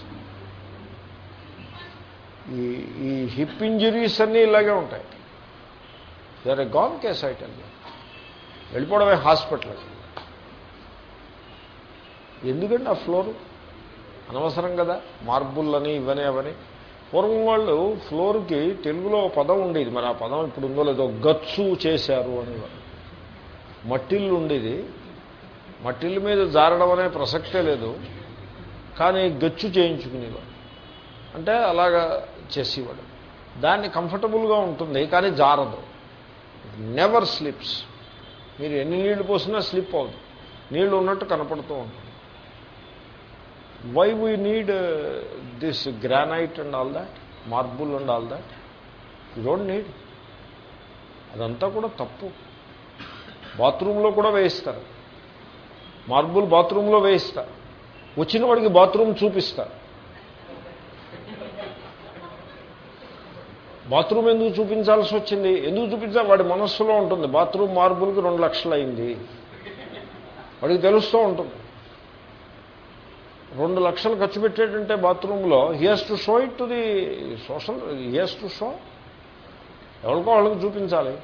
ఈ ఈ హిప్ ఇంజరీస్ అన్నీ ఇలాగే ఉంటాయి. You are a gone case ఐటల్ వెళ్ళిపోవడమే హాస్పిటల్. ఎందుకండి ఆ ఫ్లోరు? అనవసరం కదా మార్బుల్ అని ఇవని అవని. పూర్వం వాళ్ళు ఫ్లోర్కి తెలుగులో పదం ఉండేది. మరి ఆ పదం ఇప్పుడు ఉందో లేదో గచ్చు చేశారు అనేవారు మట్టిల్లు ఉండేది మట్టిల్లు మీద జారడం అనే ప్రసక్తే లేదు. కానీ గచ్చు చేయించుకునేవాడు. అంటే అలాగా చేసేవాడు. దాన్ని కంఫర్టబుల్గా ఉంటుంది కానీ జారదు. నెవర్ స్లిప్స్ మీరు ఎన్ని నీళ్ళు పోసినా స్లిప్ అవ్వదు. నీళ్ళు ఉన్నట్టు కనపడుతూ ఉంటుంది. Why we need this granite and all that marble and all that you don't need అదంతా కూడా తప్పు. బాత్రూంలో కూడా వేయిస్తారు. మార్బుల్ బాత్రూంలో వేయిస్తా. వచ్చిన వాడికి బాత్రూమ్ చూపిస్తా. బాత్రూమ్ ఎందుకు చూపించాల్సి వచ్చింది? ఎందుకు చూపించా? వాడి మనస్సులో ఉంటుంది. బాత్రూమ్ మార్బుల్కి రెండు లక్షలు అయింది వాడికి తెలుస్తూ ఉంటుంది. రెండు లక్షలు ఖర్చు పెట్టేటంటే బాత్రూంలో here's to show it to the social here's to show ఎవరికో వాళ్ళకి చూపించాలి.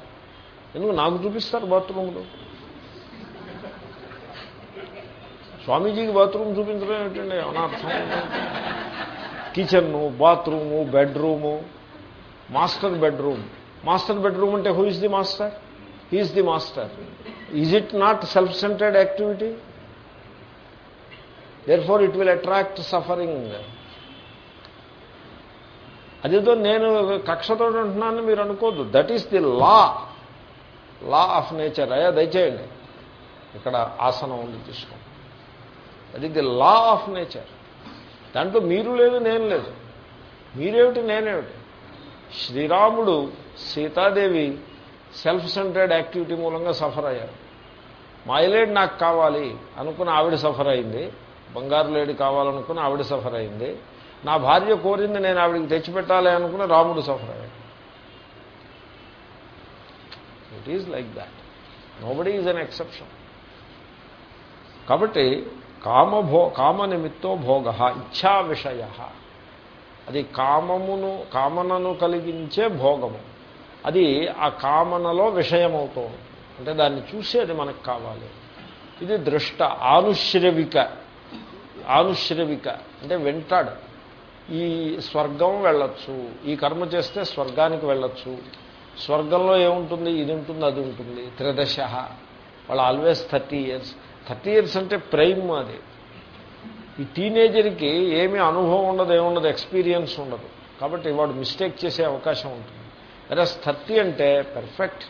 ఎందుకు? నాకు చూపిస్తారు బాత్రూంలో. స్వామీజీకి బాత్రూమ్ చూపించడం ఏమిటండి ఏమన్నా కిచెన్ను bathroom bedroom master bedroom. Master bedroom అంటే who is the master he is the master is it not self centred activity therefore it will attract suffering అదేదో నేను కక్షతో ఉంటున్నాను మీరు అనుకోద్దు. That is the law law of nature అయ్యా దయచేయండి. ఇక్కడ ఆసనం ఉంది తీసుకోండి. That is the law of nature దాంట్లో మీరు లేదు నేను లేదు. మీరేమిటి నేనేమిటి? శ్రీరాముడు సీతాదేవి సెల్ఫ్ సెంటర్డ్ యాక్టివిటీ మూలంగా సఫర్ అయ్యారు. మైలేడ్ నాకు కావాలి అనుకుని ఆవిడ సఫర్ అయింది. బంగారు లేడి కావాలనుకుని ఆవిడ సఫర్ అయింది. నా భార్య కోరింది నేను ఆవిడకి తెచ్చిపెట్టాలి అనుకుని రాముడు సఫర్ అయ్యాడు. It is like that nobody is an exception కాబట్టి కామభో కామనిమిత్తో భోగ ఇచ్ఛా విషయ అది కామమును కామనను కలిగించే భోగము. అది ఆ కామనలో విషయమవుతూ అంటే దాన్ని చూసి అది మనకు కావాలి. ఇది దృష్ట ఆనుశ్రవిక ఆనుశ్రవిక. అంటే వింటాడు. ఈ స్వర్గం వెళ్ళొచ్చు ఈ కర్మ చేస్తే స్వర్గానికి వెళ్ళొచ్చు. స్వర్గంలో ఏముంటుంది? ఇది ఉంటుంది అది ఉంటుంది. త్రిదశ. వాళ్ళు always thirty years. Thirty years అంటే ప్రైమ్ అది. ఈ టీనేజర్కి ఏమీ అనుభవం ఉండదు ఏముండదు ఎక్స్పీరియన్స్ ఉండదు. కాబట్టి వాడు మిస్టేక్ చేసే అవకాశం ఉంటుంది. అరే థర్టీ అంటే పెర్ఫెక్ట్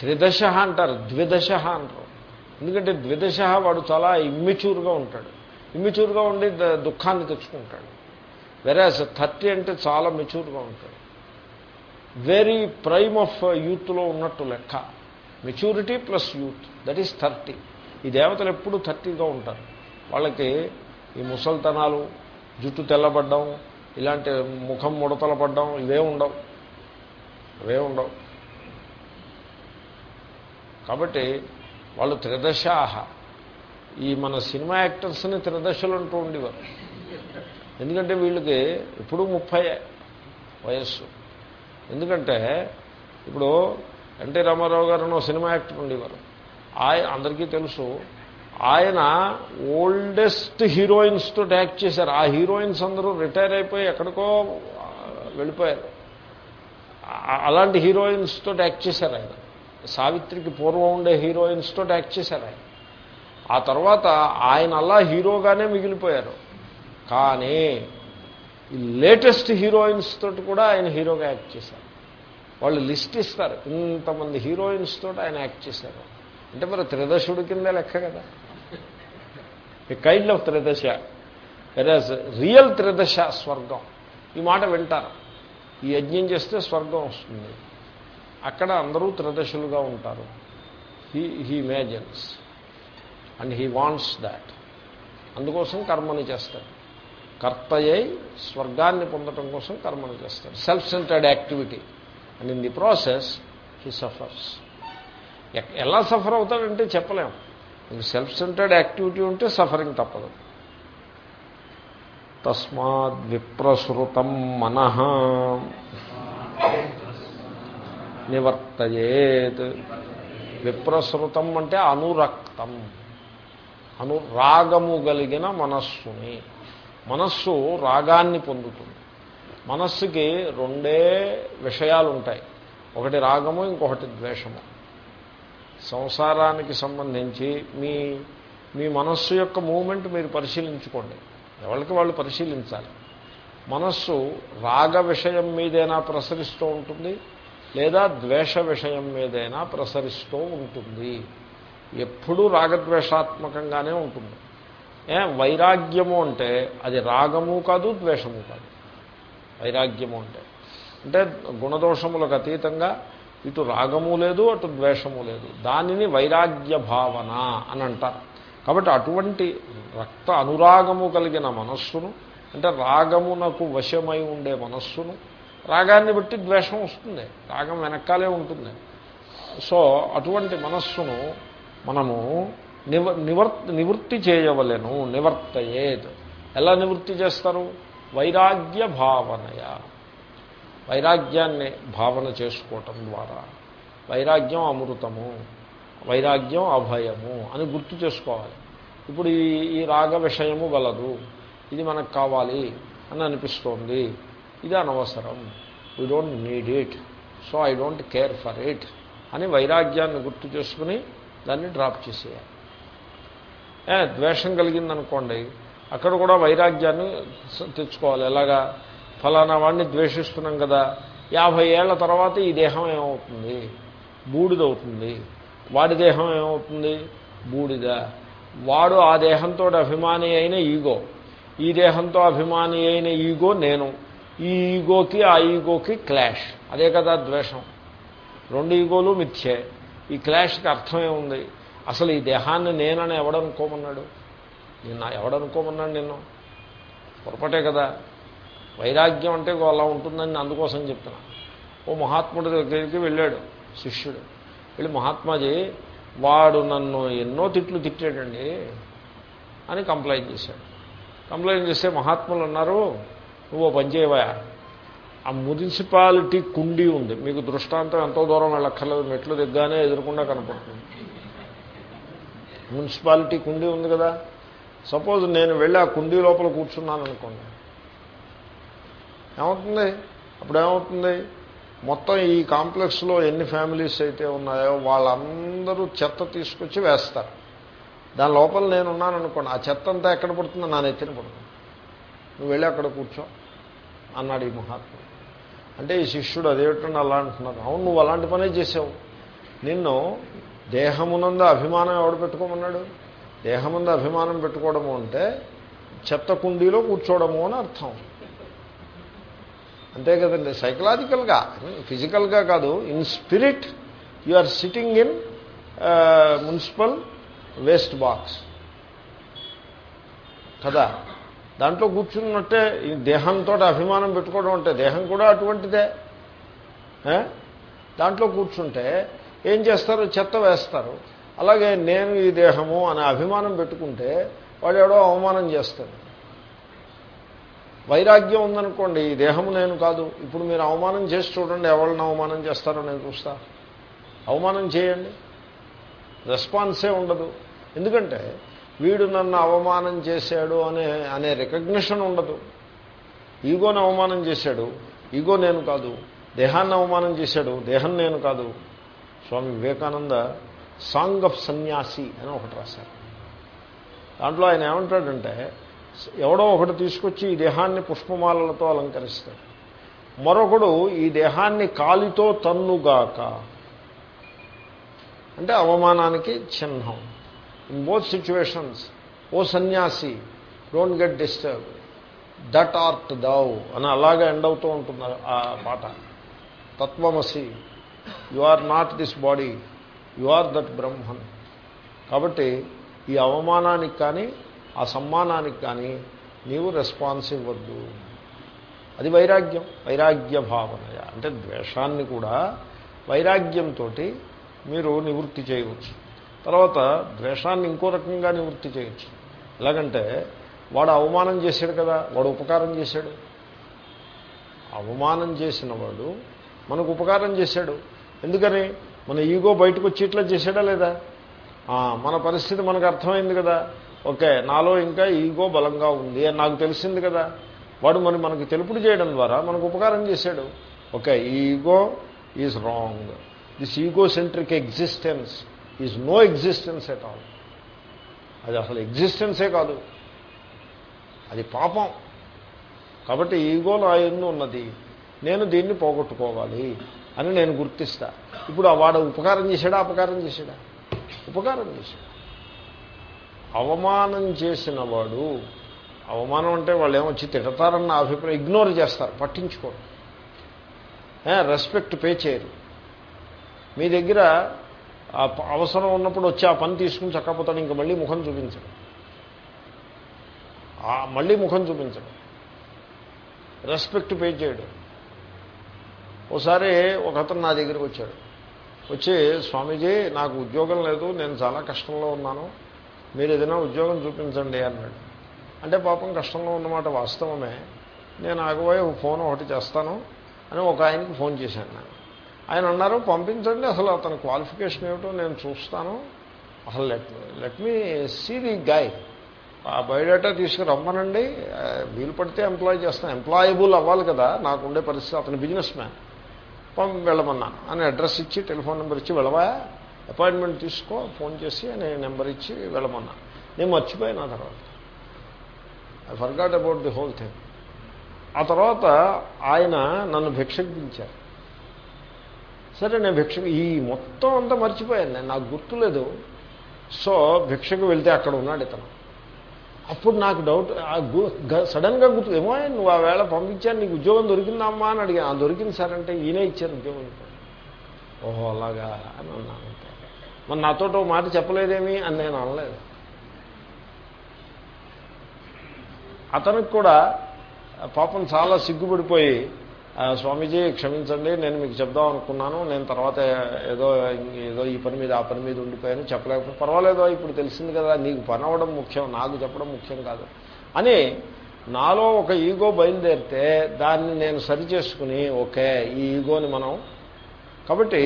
త్రిదశ అంటారు ద్విదశ అంటారు. ఎందుకంటే ద్విదశ వాడు చాలా ఇమ్మెచ్యూర్గా ఉంటాడు. ఇమ్మెచ్యూర్గా ఉండి దుఃఖాన్ని తెచ్చుకుంటాడు. వెరాజ్ థర్టీ అంటే చాలా మెచ్యూర్గా ఉంటాడు. వెరీ ప్రైమ్ ఆఫ్ యూత్లో ఉన్నట్టు లెక్క. Maturity plus youth that is thirty. ఈ దేవతలు ఎప్పుడు థర్టీగా ఉంటారు. వాళ్ళకి ఈ ముసల్తనాలు జుట్టు తెల్లబడ్డం ఇలాంటి ముఖం ముడతల పడ్డం ఇవే ఉండవు. అవే ఉండవు. కాబట్టి వాళ్ళు త్రిదశాహ. ఈ మన సినిమా యాక్టర్స్ని త్రిదశలు అంటూ ఉండేవారు. ఎందుకంటే వీళ్ళకి ఇప్పుడు ముప్పై వయస్సు. ఎందుకంటే ఇప్పుడు ఎన్టీ రామారావు గారు సినిమా యాక్టర్ ఉండేవారు. ఆయన అందరికీ తెలుసు. ఆయన ఓల్డెస్ట్ హీరోయిన్స్ తోటి యాక్ట్ చేశారు. ఆ హీరోయిన్స్ అందరూ రిటైర్ అయిపోయి ఎక్కడికో వెళ్ళిపోయారు. అలాంటి హీరోయిన్స్ తోటి యాక్ట్ చేశారు ఆయన. సావిత్రికి పూర్వం ఉండే హీరోయిన్స్ తోటి యాక్ట్ చేశారు ఆయన. ఆ తర్వాత ఆయన అలా హీరోగానే మిగిలిపోయారు. కానీ ఈ లేటెస్ట్ హీరోయిన్స్ తోటి కూడా ఆయన హీరోగా యాక్ట్ చేశారు. వాళ్ళు లిస్ట్ ఇస్తారు. ఇంతమంది హీరోయిన్స్ తోటి ఆయన యాక్ట్ చేశారు. అంటే మరి త్రిదశుడి కింద లెక్క కదా. ఏ కైండ్ ఆఫ్ త్రిదశ వెరాజ్ రియల్ త్రిదశ స్వర్గం. ఈ మాట వింటారు. ఈ యజ్ఞం చేస్తే స్వర్గం వస్తుంది. అక్కడ అందరూ త్రిదశులుగా ఉంటారు. He he imagines and he wants that అందుకోసం కర్మని చేస్తాడు కర్తయ్యై స్వర్గాన్ని పొందటం కోసం కర్మను చేస్తాడు self centred activity and in the process he suffers ఎలా సఫర్ అవుతాడంటే చెప్పలేము మీకు సెల్ఫ్ సెంటర్డ్ యాక్టివిటీ ఉంటే సఫరింగ్ తప్పదు. తస్మాత్ విప్రసృతం మన. నివర్తయేత్. విప్రసృతం అంటే అనురక్తం. అనురాగము కలిగిన మనస్సుని. మనస్సు రాగాన్ని పొందుతుంది. మనస్సుకి రెండే విషయాలు ఉంటాయి ఒకటి రాగము ఇంకొకటి ద్వేషము. సంసారానికి సంబంధించి మీ మీ మనస్సు యొక్క మూమెంట్ మీరు పరిశీలించుకోండి. ఎవరికి వాళ్ళు పరిశీలించాలి? మనస్సు రాగ విషయం మీదైనా ప్రసరిస్తూ ఉంటుంది లేదా ద్వేష విషయం మీదైనా ప్రసరిస్తూ ఉంటుంది? ఎప్పుడూ రాగద్వేషాత్మకంగానే ఉంటుంది. ఏ వైరాగ్యము అంటే అది రాగము కాదు ద్వేషము కాదు. వైరాగ్యము అంటే అంటే గుణదోషములకు అతీతంగా ఇటు రాగము లేదు అటు ద్వేషము లేదు. దానిని వైరాగ్య భావన అని అంటారు కాబట్టి అటువంటి రక్త అనురాగము కలిగిన మనస్సును అంటే రాగమునకు వశమై ఉండే మనస్సును రాగాన్ని బట్టి ద్వేషం వస్తుంది. రాగం వెనకాలే ఉంటుంది. సో అటువంటి మనస్సును మనము నివ నివర్ నివృత్తి చేయవలెను నివర్తయేద్ ఎలా నివృత్తి చేస్తారు? వైరాగ్య భావనయ. వైరాగ్యాన్ని భావన చేసుకోవటం ద్వారా. వైరాగ్యం అమృతము వైరాగ్యం అభయము అని గుర్తు చేసుకోవాలి. ఇప్పుడు ఈ ఈ రాగ విషయము గలదు ఇది మనకు కావాలి అని అనిపిస్తోంది. ఇది అనవసరం. We don't need it so I don't care for it అని వైరాగ్యాన్ని గుర్తు చేసుకుని దాన్ని డ్రాప్ చేసేయాలి. ఏ, ద్వేషం కలిగిందనుకోండి అక్కడ కూడా వైరాగ్యాన్ని తెచ్చుకోవాలి. ఎలాగా? ఫలానా వాడిని ద్వేషిస్తున్నాం కదా యాభై ఏళ్ళ తర్వాత ఈ దేహం ఏమవుతుంది? బూడిదవుతుంది. వాడి దేహం ఏమవుతుంది? బూడిద. వాడు ఆ దేహంతో అభిమాని అయిన ఈగో. ఈ దేహంతో అభిమాని అయిన ఈగో నేను. ఈ ఈగోకి ఆ ఈగోకి క్లాష్. అదే కదా ద్వేషం. రెండు ఈగోలు మిథ్యే. ఈ క్లాష్కి అర్థమే ఉంది అసలు ఈ దేహాన్ని నేనని ఎవడనుకోమన్నాడు? నిన్న ఎవడనుకోమన్నాడు నిన్ను? పొరపటే కదా. వైరాగ్యం అంటే అలా ఉంటుందని అందుకోసం చెప్తున్నా. ఓ మహాత్ముడి దగ్గరికి వెళ్ళాడు శిష్యుడు. వెళ్ళి మహాత్మాజీ వాడు నన్ను ఎన్నో తిట్లు తిట్టాడండి అని కంప్లైంట్ చేశాడు. కంప్లైంట్ చేస్తే మహాత్ములు అన్నారు నువ్వు పనిచేయవా ఆ మున్సిపాలిటీ కుండీ ఉంది. మీకు దృష్టాంతం ఎంతో దూరం వెళ్ళక్కర్లేదు. మెట్లు దిగ్గానే ఎదురకుండా కనపడుతుంది. మున్సిపాలిటీ కుండీ ఉంది కదా. సపోజ్ నేను వెళ్ళి ఆ కుండీ లోపల కూర్చున్నాను అనుకోండి ఏమవుతుంది? అప్పుడు ఏమవుతుంది మొత్తం ఈ కాంప్లెక్స్లో ఎన్ని ఫ్యామిలీస్ అయితే ఉన్నాయో వాళ్ళందరూ చెత్త తీసుకొచ్చి వేస్తారు. దాని లోపల నేను ఉన్నాను అనుకోండి ఆ చెత్త అంతా ఎక్కడ పడుతుందో నా నెత్తిన పడుతుంది. నువ్వు వెళ్ళి అక్కడ కూర్చో అన్నాడు ఈ మహాత్ముడు. అంటే ఈ శిష్యుడు అదేమిటండి అలా అంటున్నారు అవును నువ్వు అలాంటి పనే చేసావు. నిన్ను దేహమునందు అభిమానం ఎవడు పెట్టుకోమన్నాడు? దేహముందు అభిమానం పెట్టుకోవడము అంటే చెత్త కుండీలో కూర్చోవడము అని అర్థం. అంతే కదండి సైకలాజికల్గా ఫిజికల్గా కాదు in spirit you are sitting in municipal waste box కదా? దాంట్లో కూర్చున్నట్టే ఈ దేహంతో అభిమానం పెట్టుకోవడం అంటే దేహం కూడా అటువంటిదే. దాంట్లో కూర్చుంటే ఏం చేస్తారు? చెత్త వేస్తారు. అలాగే నేను ఈ దేహము అనే అభిమానం పెట్టుకుంటే వాడు ఎవడో అవమానం చేస్తాడు. వైరాగ్యం ఉందనుకోండి ఈ దేహము నేను కాదు. ఇప్పుడు మీరు అవమానం చేసి చూడండి ఎవరిని అవమానం చేస్తారో నేను చూస్తా. అవమానం చేయండి. రెస్పాన్సే ఉండదు. ఎందుకంటే వీడు నన్ను అవమానం చేశాడు అనే అనే రికగ్నిషన్ ఉండదు. ఈగోని అవమానం చేశాడు ఈగో నేను కాదు. దేహాన్ని అవమానం చేశాడు దేహం నేను కాదు. స్వామి వివేకానంద సాంగ్ ఆఫ్ సన్యాసి అని ఒకటి రాశారు. దాంట్లో ఆయన ఏమంటాడంటే ఎవడో ఒకటి తీసుకొచ్చి ఈ దేహాన్ని పుష్పమాలలతో అలంకరిస్తాడు. మరొకడు ఈ దేహాన్ని కాలితో తన్నుగాక. అంటే అవమానానికి చిహ్నం. ఇన్ బోత్ సిచ్యువేషన్స్ ఓ సన్యాసి don't get disturb that art thou అని అలాగే ఎండ్ అవుతూ ఉంటుంది ఆ పాట. తత్వమసి you are not this body you are that Brahman కాబట్టి ఈ అవమానానికి కానీ ఆ సమ్మానానికి కానీ నీవు రెస్పాన్స్ ఇవ్వద్దు. అది వైరాగ్యం వైరాగ్య భావనయ. అంటే ద్వేషాన్ని కూడా వైరాగ్యంతో మీరు నివృత్తి చేయవచ్చు. తర్వాత ద్వేషాన్ని ఇంకో రకంగా నివృత్తి చేయొచ్చు. ఎలాగంటే వాడు అవమానం చేశాడు కదా వాడు ఉపకారం చేశాడు. అవమానం చేసిన వాడు మనకు ఉపకారం చేశాడు. ఎందుకని? మన ఈగో బయటకు వచ్చి ఇట్లా చేశాడా లేదా? మన పరిస్థితి మనకు అర్థమైంది కదా. ఓకే నాలో ఇంకా ఈగో బలంగా ఉంది అని నాకు తెలిసింది కదా. వాడు మరి మనకు తెలుపుడు చేయడం ద్వారా మనకు ఉపకారం చేశాడు. Okay ego is wrong. This ego centric existence is no existence at all. అది అసలు ఎగ్జిస్టెన్సే కాదు. అది పాపం. కాబట్టి ఈగో నా ఎందు ఉన్నది. నేను దీన్ని పోగొట్టుకోవాలి అని నేను గుర్తిస్తా. ఇప్పుడు ఆ వాడు ఉపకారం చేశాడా అపకారం చేశాడా? ఉపకారం చేశాడు. అవమానం చేసిన వాడు అవమానం అంటే వాళ్ళు ఏమొచ్చి తిడతారన్న అభిప్రాయం ఇగ్నోర్ చేస్తారు పట్టించుకోరు. రెస్పెక్ట్ పే చేయరు. మీ దగ్గర అవసరం ఉన్నప్పుడు వచ్చి ఆ పని తీసుకుని చక్కపోతాడు ఇంకా మళ్ళీ ముఖం చూపించడం. మళ్ళీ ముఖం చూపించడం. రెస్పెక్ట్ పే చేయడు. ఓసారి ఒక అతను నా దగ్గరికి వచ్చాడు. వచ్చి స్వామీజీ నాకు ఉద్యోగం లేదు నేను చాలా కష్టంలో ఉన్నాను. మీరు ఏదైనా ఉద్యోగం చూపించండి అన్నాడు. అంటే పాపం కష్టంలో ఉన్నమాట వాస్తవమే. నేను ఆగబోయే ఫోన్ ఒకటి చేస్తాను అని ఒక ఆయనకి ఫోన్ చేశాను నేను. ఆయన అన్నారు పంపించండి అసలు అతని క్వాలిఫికేషన్ ఏమిటో నేను చూస్తాను. అసలు let let me see the guy ఆ బయోడేటా తీసుకురమ్మనండి. వీలు పడితే ఎంప్లాయ్ చేస్తాను. ఎంప్లాయబుల్ అవ్వాలి కదా నాకు ఉండే పరిస్థితి. అతని బిజినెస్ మ్యాన్. పంపి వెళ్ళమన్నాను. అని అడ్రస్ ఇచ్చి టెలిఫోన్ నెంబర్ ఇచ్చి వెళ్ళవా? అపాయింట్మెంట్ తీసుకో ఫోన్ చేసి నేను నెంబర్ ఇచ్చి వెళ్ళమన్నా. నేను మర్చిపోయాను ఆ తర్వాత. I forgot about the whole thing ఆ తర్వాత ఆయన నన్ను భిక్షకు సరే నేను భిక్ష ఈ మొత్తం అంతా మర్చిపోయాను నేను నాకు గుర్తులేదు. సో భిక్షకు వెళ్తే అక్కడ ఉన్నాడు ఇతను. అప్పుడు నాకు డౌట్ ఆ గు- సడన్గా గుర్తు ఏమో నువ్వు ఆ వేళ పంపించాను నీకు ఉద్యోగం దొరికిందమ్మా అని అడిగాను. "ఆ, దొరికింది సార్ అంటే ఈయనే ఇచ్చారు ఉద్యోగం. ఓహో అలాగా అని అన్నాను. మరి నాతో ఓ మాట చెప్పలేదేమి అని నేను అనలేదు. అతనికి కూడా పాపం చాలా సిగ్గుపడిపోయి స్వామీజీ క్షమించండి నేను మీకు చెప్దాం అనుకున్నాను నేను తర్వాత ఏదో ఏదో ఈ పని మీద ఆ పని మీద ఉండిపోయాను చెప్పలేకపోతే పర్వాలేదో ఇప్పుడు తెలిసింది కదా నీకు పని అవ్వడం ముఖ్యం నాకు చెప్పడం ముఖ్యం కాదు అని నాలో ఒక ఈగో బయలుదేరితే దాన్ని నేను సరి చేసుకుని ఓకే ఈ ఈగోని మనం కాబట్టి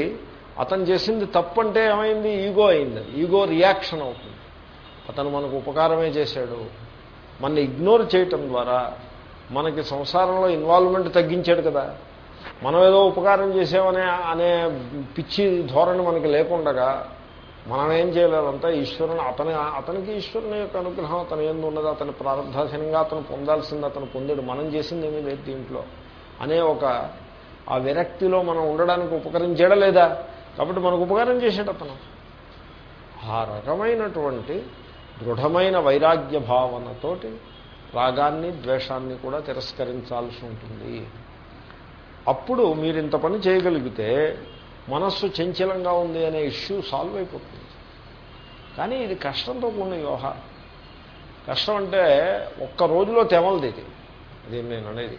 అతను చేసింది తప్పంటే ఏమైంది? ఈగో అయింది. ఈగో రియాక్షన్ అవుతుంది. అతను మనకు ఉపకారమే చేశాడు. మన ఇగ్నోర్ చేయటం ద్వారా మనకి సంసారంలో ఇన్వాల్వ్మెంట్ తగ్గించాడు కదా. మనం ఏదో ఉపకారం చేసామనే అనే పిచ్చి ధోరణి మనకి లేకుండగా మనం ఏం చేయలేదంతా ఈశ్వరుని అతని అతనికి ఈశ్వరుని యొక్క అనుగ్రహం అతను ఏంది ఉన్నది. అతని ప్రారంధాసనంగా అతను పొందాల్సింది అతను పొందాడు. మనం చేసింది ఏమీ లేదు దీంట్లో. అనే ఒక ఆ విరక్తిలో మనం ఉండడానికి ఉపకరించడం లేదా? కాబట్టి మనకు ఉపకారం చేశాడు అతను. ఆ రకమైనటువంటి దృఢమైన వైరాగ్య భావనతోటి రాగాన్ని ద్వేషాన్ని కూడా తిరస్కరించాల్సి ఉంటుంది. అప్పుడు మీరు ఇంత పని చేయగలిగితే మనస్సు చంచలంగా ఉంది అనే ఇష్యూ సాల్వ్ అయిపోతుంది. కానీ ఇది కష్టంతో కూడిన వ్యవహారం. కష్టం అంటే ఒక్క రోజులో తెమలది ఇది. అది నేను అనేది.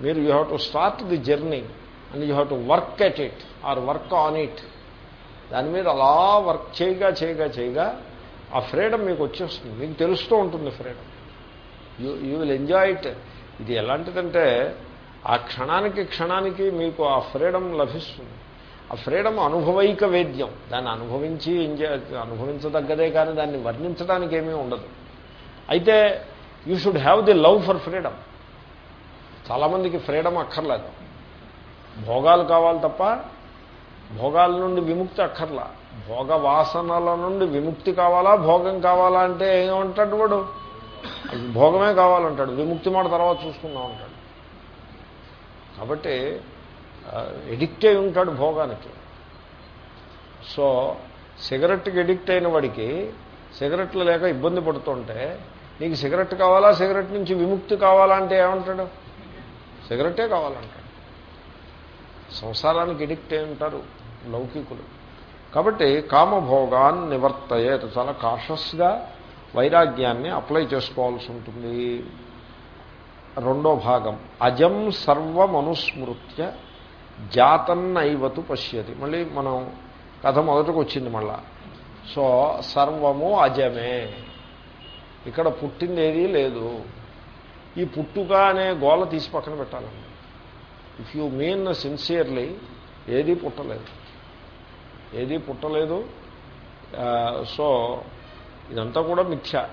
మీరు you have to start the journey. And you have to work at it or work on it దాని మీద అలా వర్క్ చేయగా చేయగా చేయగా ఆ ఫ్రీడమ్ మీకు వచ్చేస్తుంది. మీకు తెలుస్తూ ఉంటుంది freedom you you will enjoy it ఇది ఎలాంటిదంటే ఆ క్షణానికి క్షణానికి మీకు ఆ ఫ్రీడమ్ లభిస్తుంది. ఆ ఫ్రీడమ్ అనుభవైక వేద్యం. దాన్ని అనుభవించి ఎంజాయ్ అనుభవించదగ్గదే కానీ దాన్ని వర్ణించడానికి ఏమీ ఉండదు. అయితే you should have the love for freedom చాలామందికి ఫ్రీడమ్ అక్కర్లేదు. భోగాలు కావాలి తప్ప భోగాల నుండి విముక్తి అక్కర్లా. భోగ వాసనల నుండి విముక్తి కావాలా? భోగం కావాలా అంటే ఏమంటాడు వాడు? భోగమే కావాలంటాడు. విముక్తి మాట తర్వాత చూసుకుందాం అంటాడు. కాబట్టి ఎడిక్ట్ అయి ఉంటాడు భోగానికి. సో సిగరెట్కి ఎడిక్ట్ అయిన వాడికి సిగరెట్లు లేక ఇబ్బంది పడుతుంటే నీకు సిగరెట్ కావాలా? సిగరెట్ నుంచి విముక్తి కావాలా అంటే ఏమంటాడు? సిగరెట్టే కావాలంటాడు. సంసారానికి ఎడిక్ట్ అయి ఉంటారు లౌకికులు. కాబట్టి కామభోగాన్ నివర్తయేత. చాలా కాషస్గా వైరాగ్యాన్ని అప్లై చేసుకోవాల్సి ఉంటుంది. రెండో భాగం. అజం సర్వమనుస్మృత్య జాతన్నైవతు పశ్యతి. మళ్ళీ మనం కథ మొదటకు వచ్చింది మళ్ళా. సో సర్వము అజమే. ఇక్కడ పుట్టింది ఏదీ లేదు. ఈ పుట్టుక అనే గోల తీసి పక్కన పెట్టాలండి. ఇఫ్ యూ మీన్ సిన్సియర్లీ ఏదీ పుట్టలేదు. ఏదీ పుట్టలేదు సో ఇదంతా కూడా మిథ్య.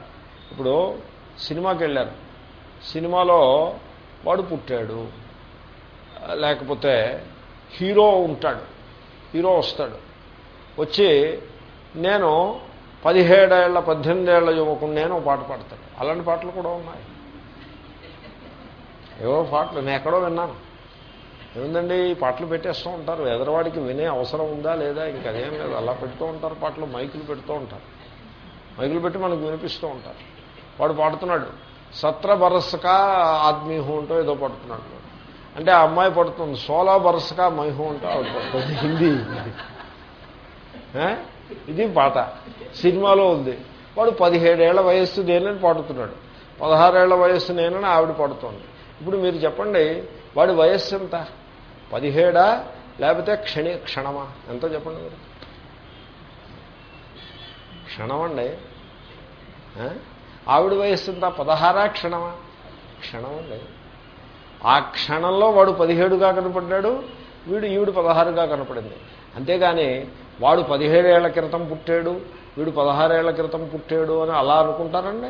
ఇప్పుడు సినిమాకి వెళ్ళారు సినిమాలో వాడు పుట్టాడు. లేకపోతే హీరో ఉంటాడు. హీరో వస్తాడు. వచ్చి నేను పదిహేడేళ్ళ పద్దెనిమిదేళ్ళ యువకుడు నేను పాట పాడతాడు అలాంటి పాటలు కూడా ఉన్నాయి. ఏవో పాటలు నేను ఎక్కడో విన్నాను. ఏముందండి ఈ పాటలు పెట్టేస్తూ ఉంటారు. ఎదరవాడికి వినే అవసరం ఉందా లేదా? ఇంకదేం లేదు. అలా పెడుతూ ఉంటారు పాటలు మైకులు పెడుతూ ఉంటారు. మైకులు పెట్టి మనకు వినిపిస్తూ ఉంటారు. వాడు పాడుతున్నాడు సత్ర బరసకా ఆద్మీ హూ అంటూ ఏదో పడుతున్నాడు. అంటే ఆ అమ్మాయి పడుతుంది సోలా బరసకా మైహూ అంటూ ఆవిడ పడుతుంది. హిందీ? ఇది పాట. సినిమాలో ఉంది. వాడు పదిహేడేళ్ళ వయస్సు నేనని పాడుతున్నాడు? పదహారేళ్ళ వయస్సు నేనని ఆవిడ పాడుతోంది. ఇప్పుడు మీరు చెప్పండి వాడి వయస్సు ఎంత? పదిహేడా? లేకపోతే క్షణి క్షణమా? ఎంత చెప్పండి మీరు. క్షణమండి. ఆవిడ వయస్సు ఎంత పదహారా? క్షణమా? క్షణమండి. ఆ క్షణంలో వాడు పదిహేడుగా కనపడ్డాడు వీడు ఈవిడు పదహారుగా కనపడింది. అంతేగాని వాడు పదిహేడేళ్ళ క్రితం పుట్టాడు వీడు పదహారేళ్ళ క్రితం పుట్టాడు అని అలా అనుకుంటారండి?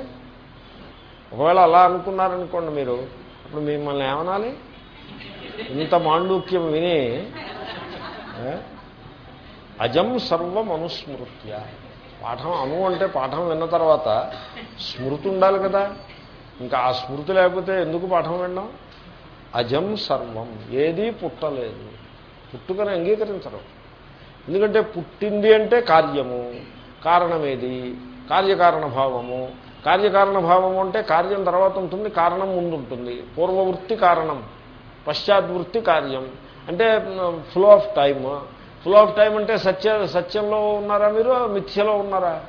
ఒకవేళ అలా అనుకున్నారనుకోండి మీరు అప్పుడు మిమ్మల్ని ఏమనాలి? ఇంత మాండూక్యం విని అజం సర్వం అనుస్మృత్య పాఠం అను అంటే పాఠం విన్న తర్వాత స్మృతి ఉండాలి కదా. ఇంకా ఆ స్మృతి లేకపోతే ఎందుకు పాఠం విన్నాం? అజం సర్వం. ఏదీ పుట్టలేదు. పుట్టుకని అంగీకరించరు. ఎందుకంటే పుట్టింది అంటే కార్యము. కారణమేది? కార్యకారణ భావము. కార్యకారణ భావము అంటే కార్యం తర్వాత ఉంటుంది కారణం ముందు ఉంటుంది. పూర్వవృత్తి కారణం. పశ్చాద్వృత్తి కార్యం. అంటే flow of time flow of time అంటే సత్య సత్యంలో ఉన్నారా మీరు? మిథ్యలో ఉన్నారా?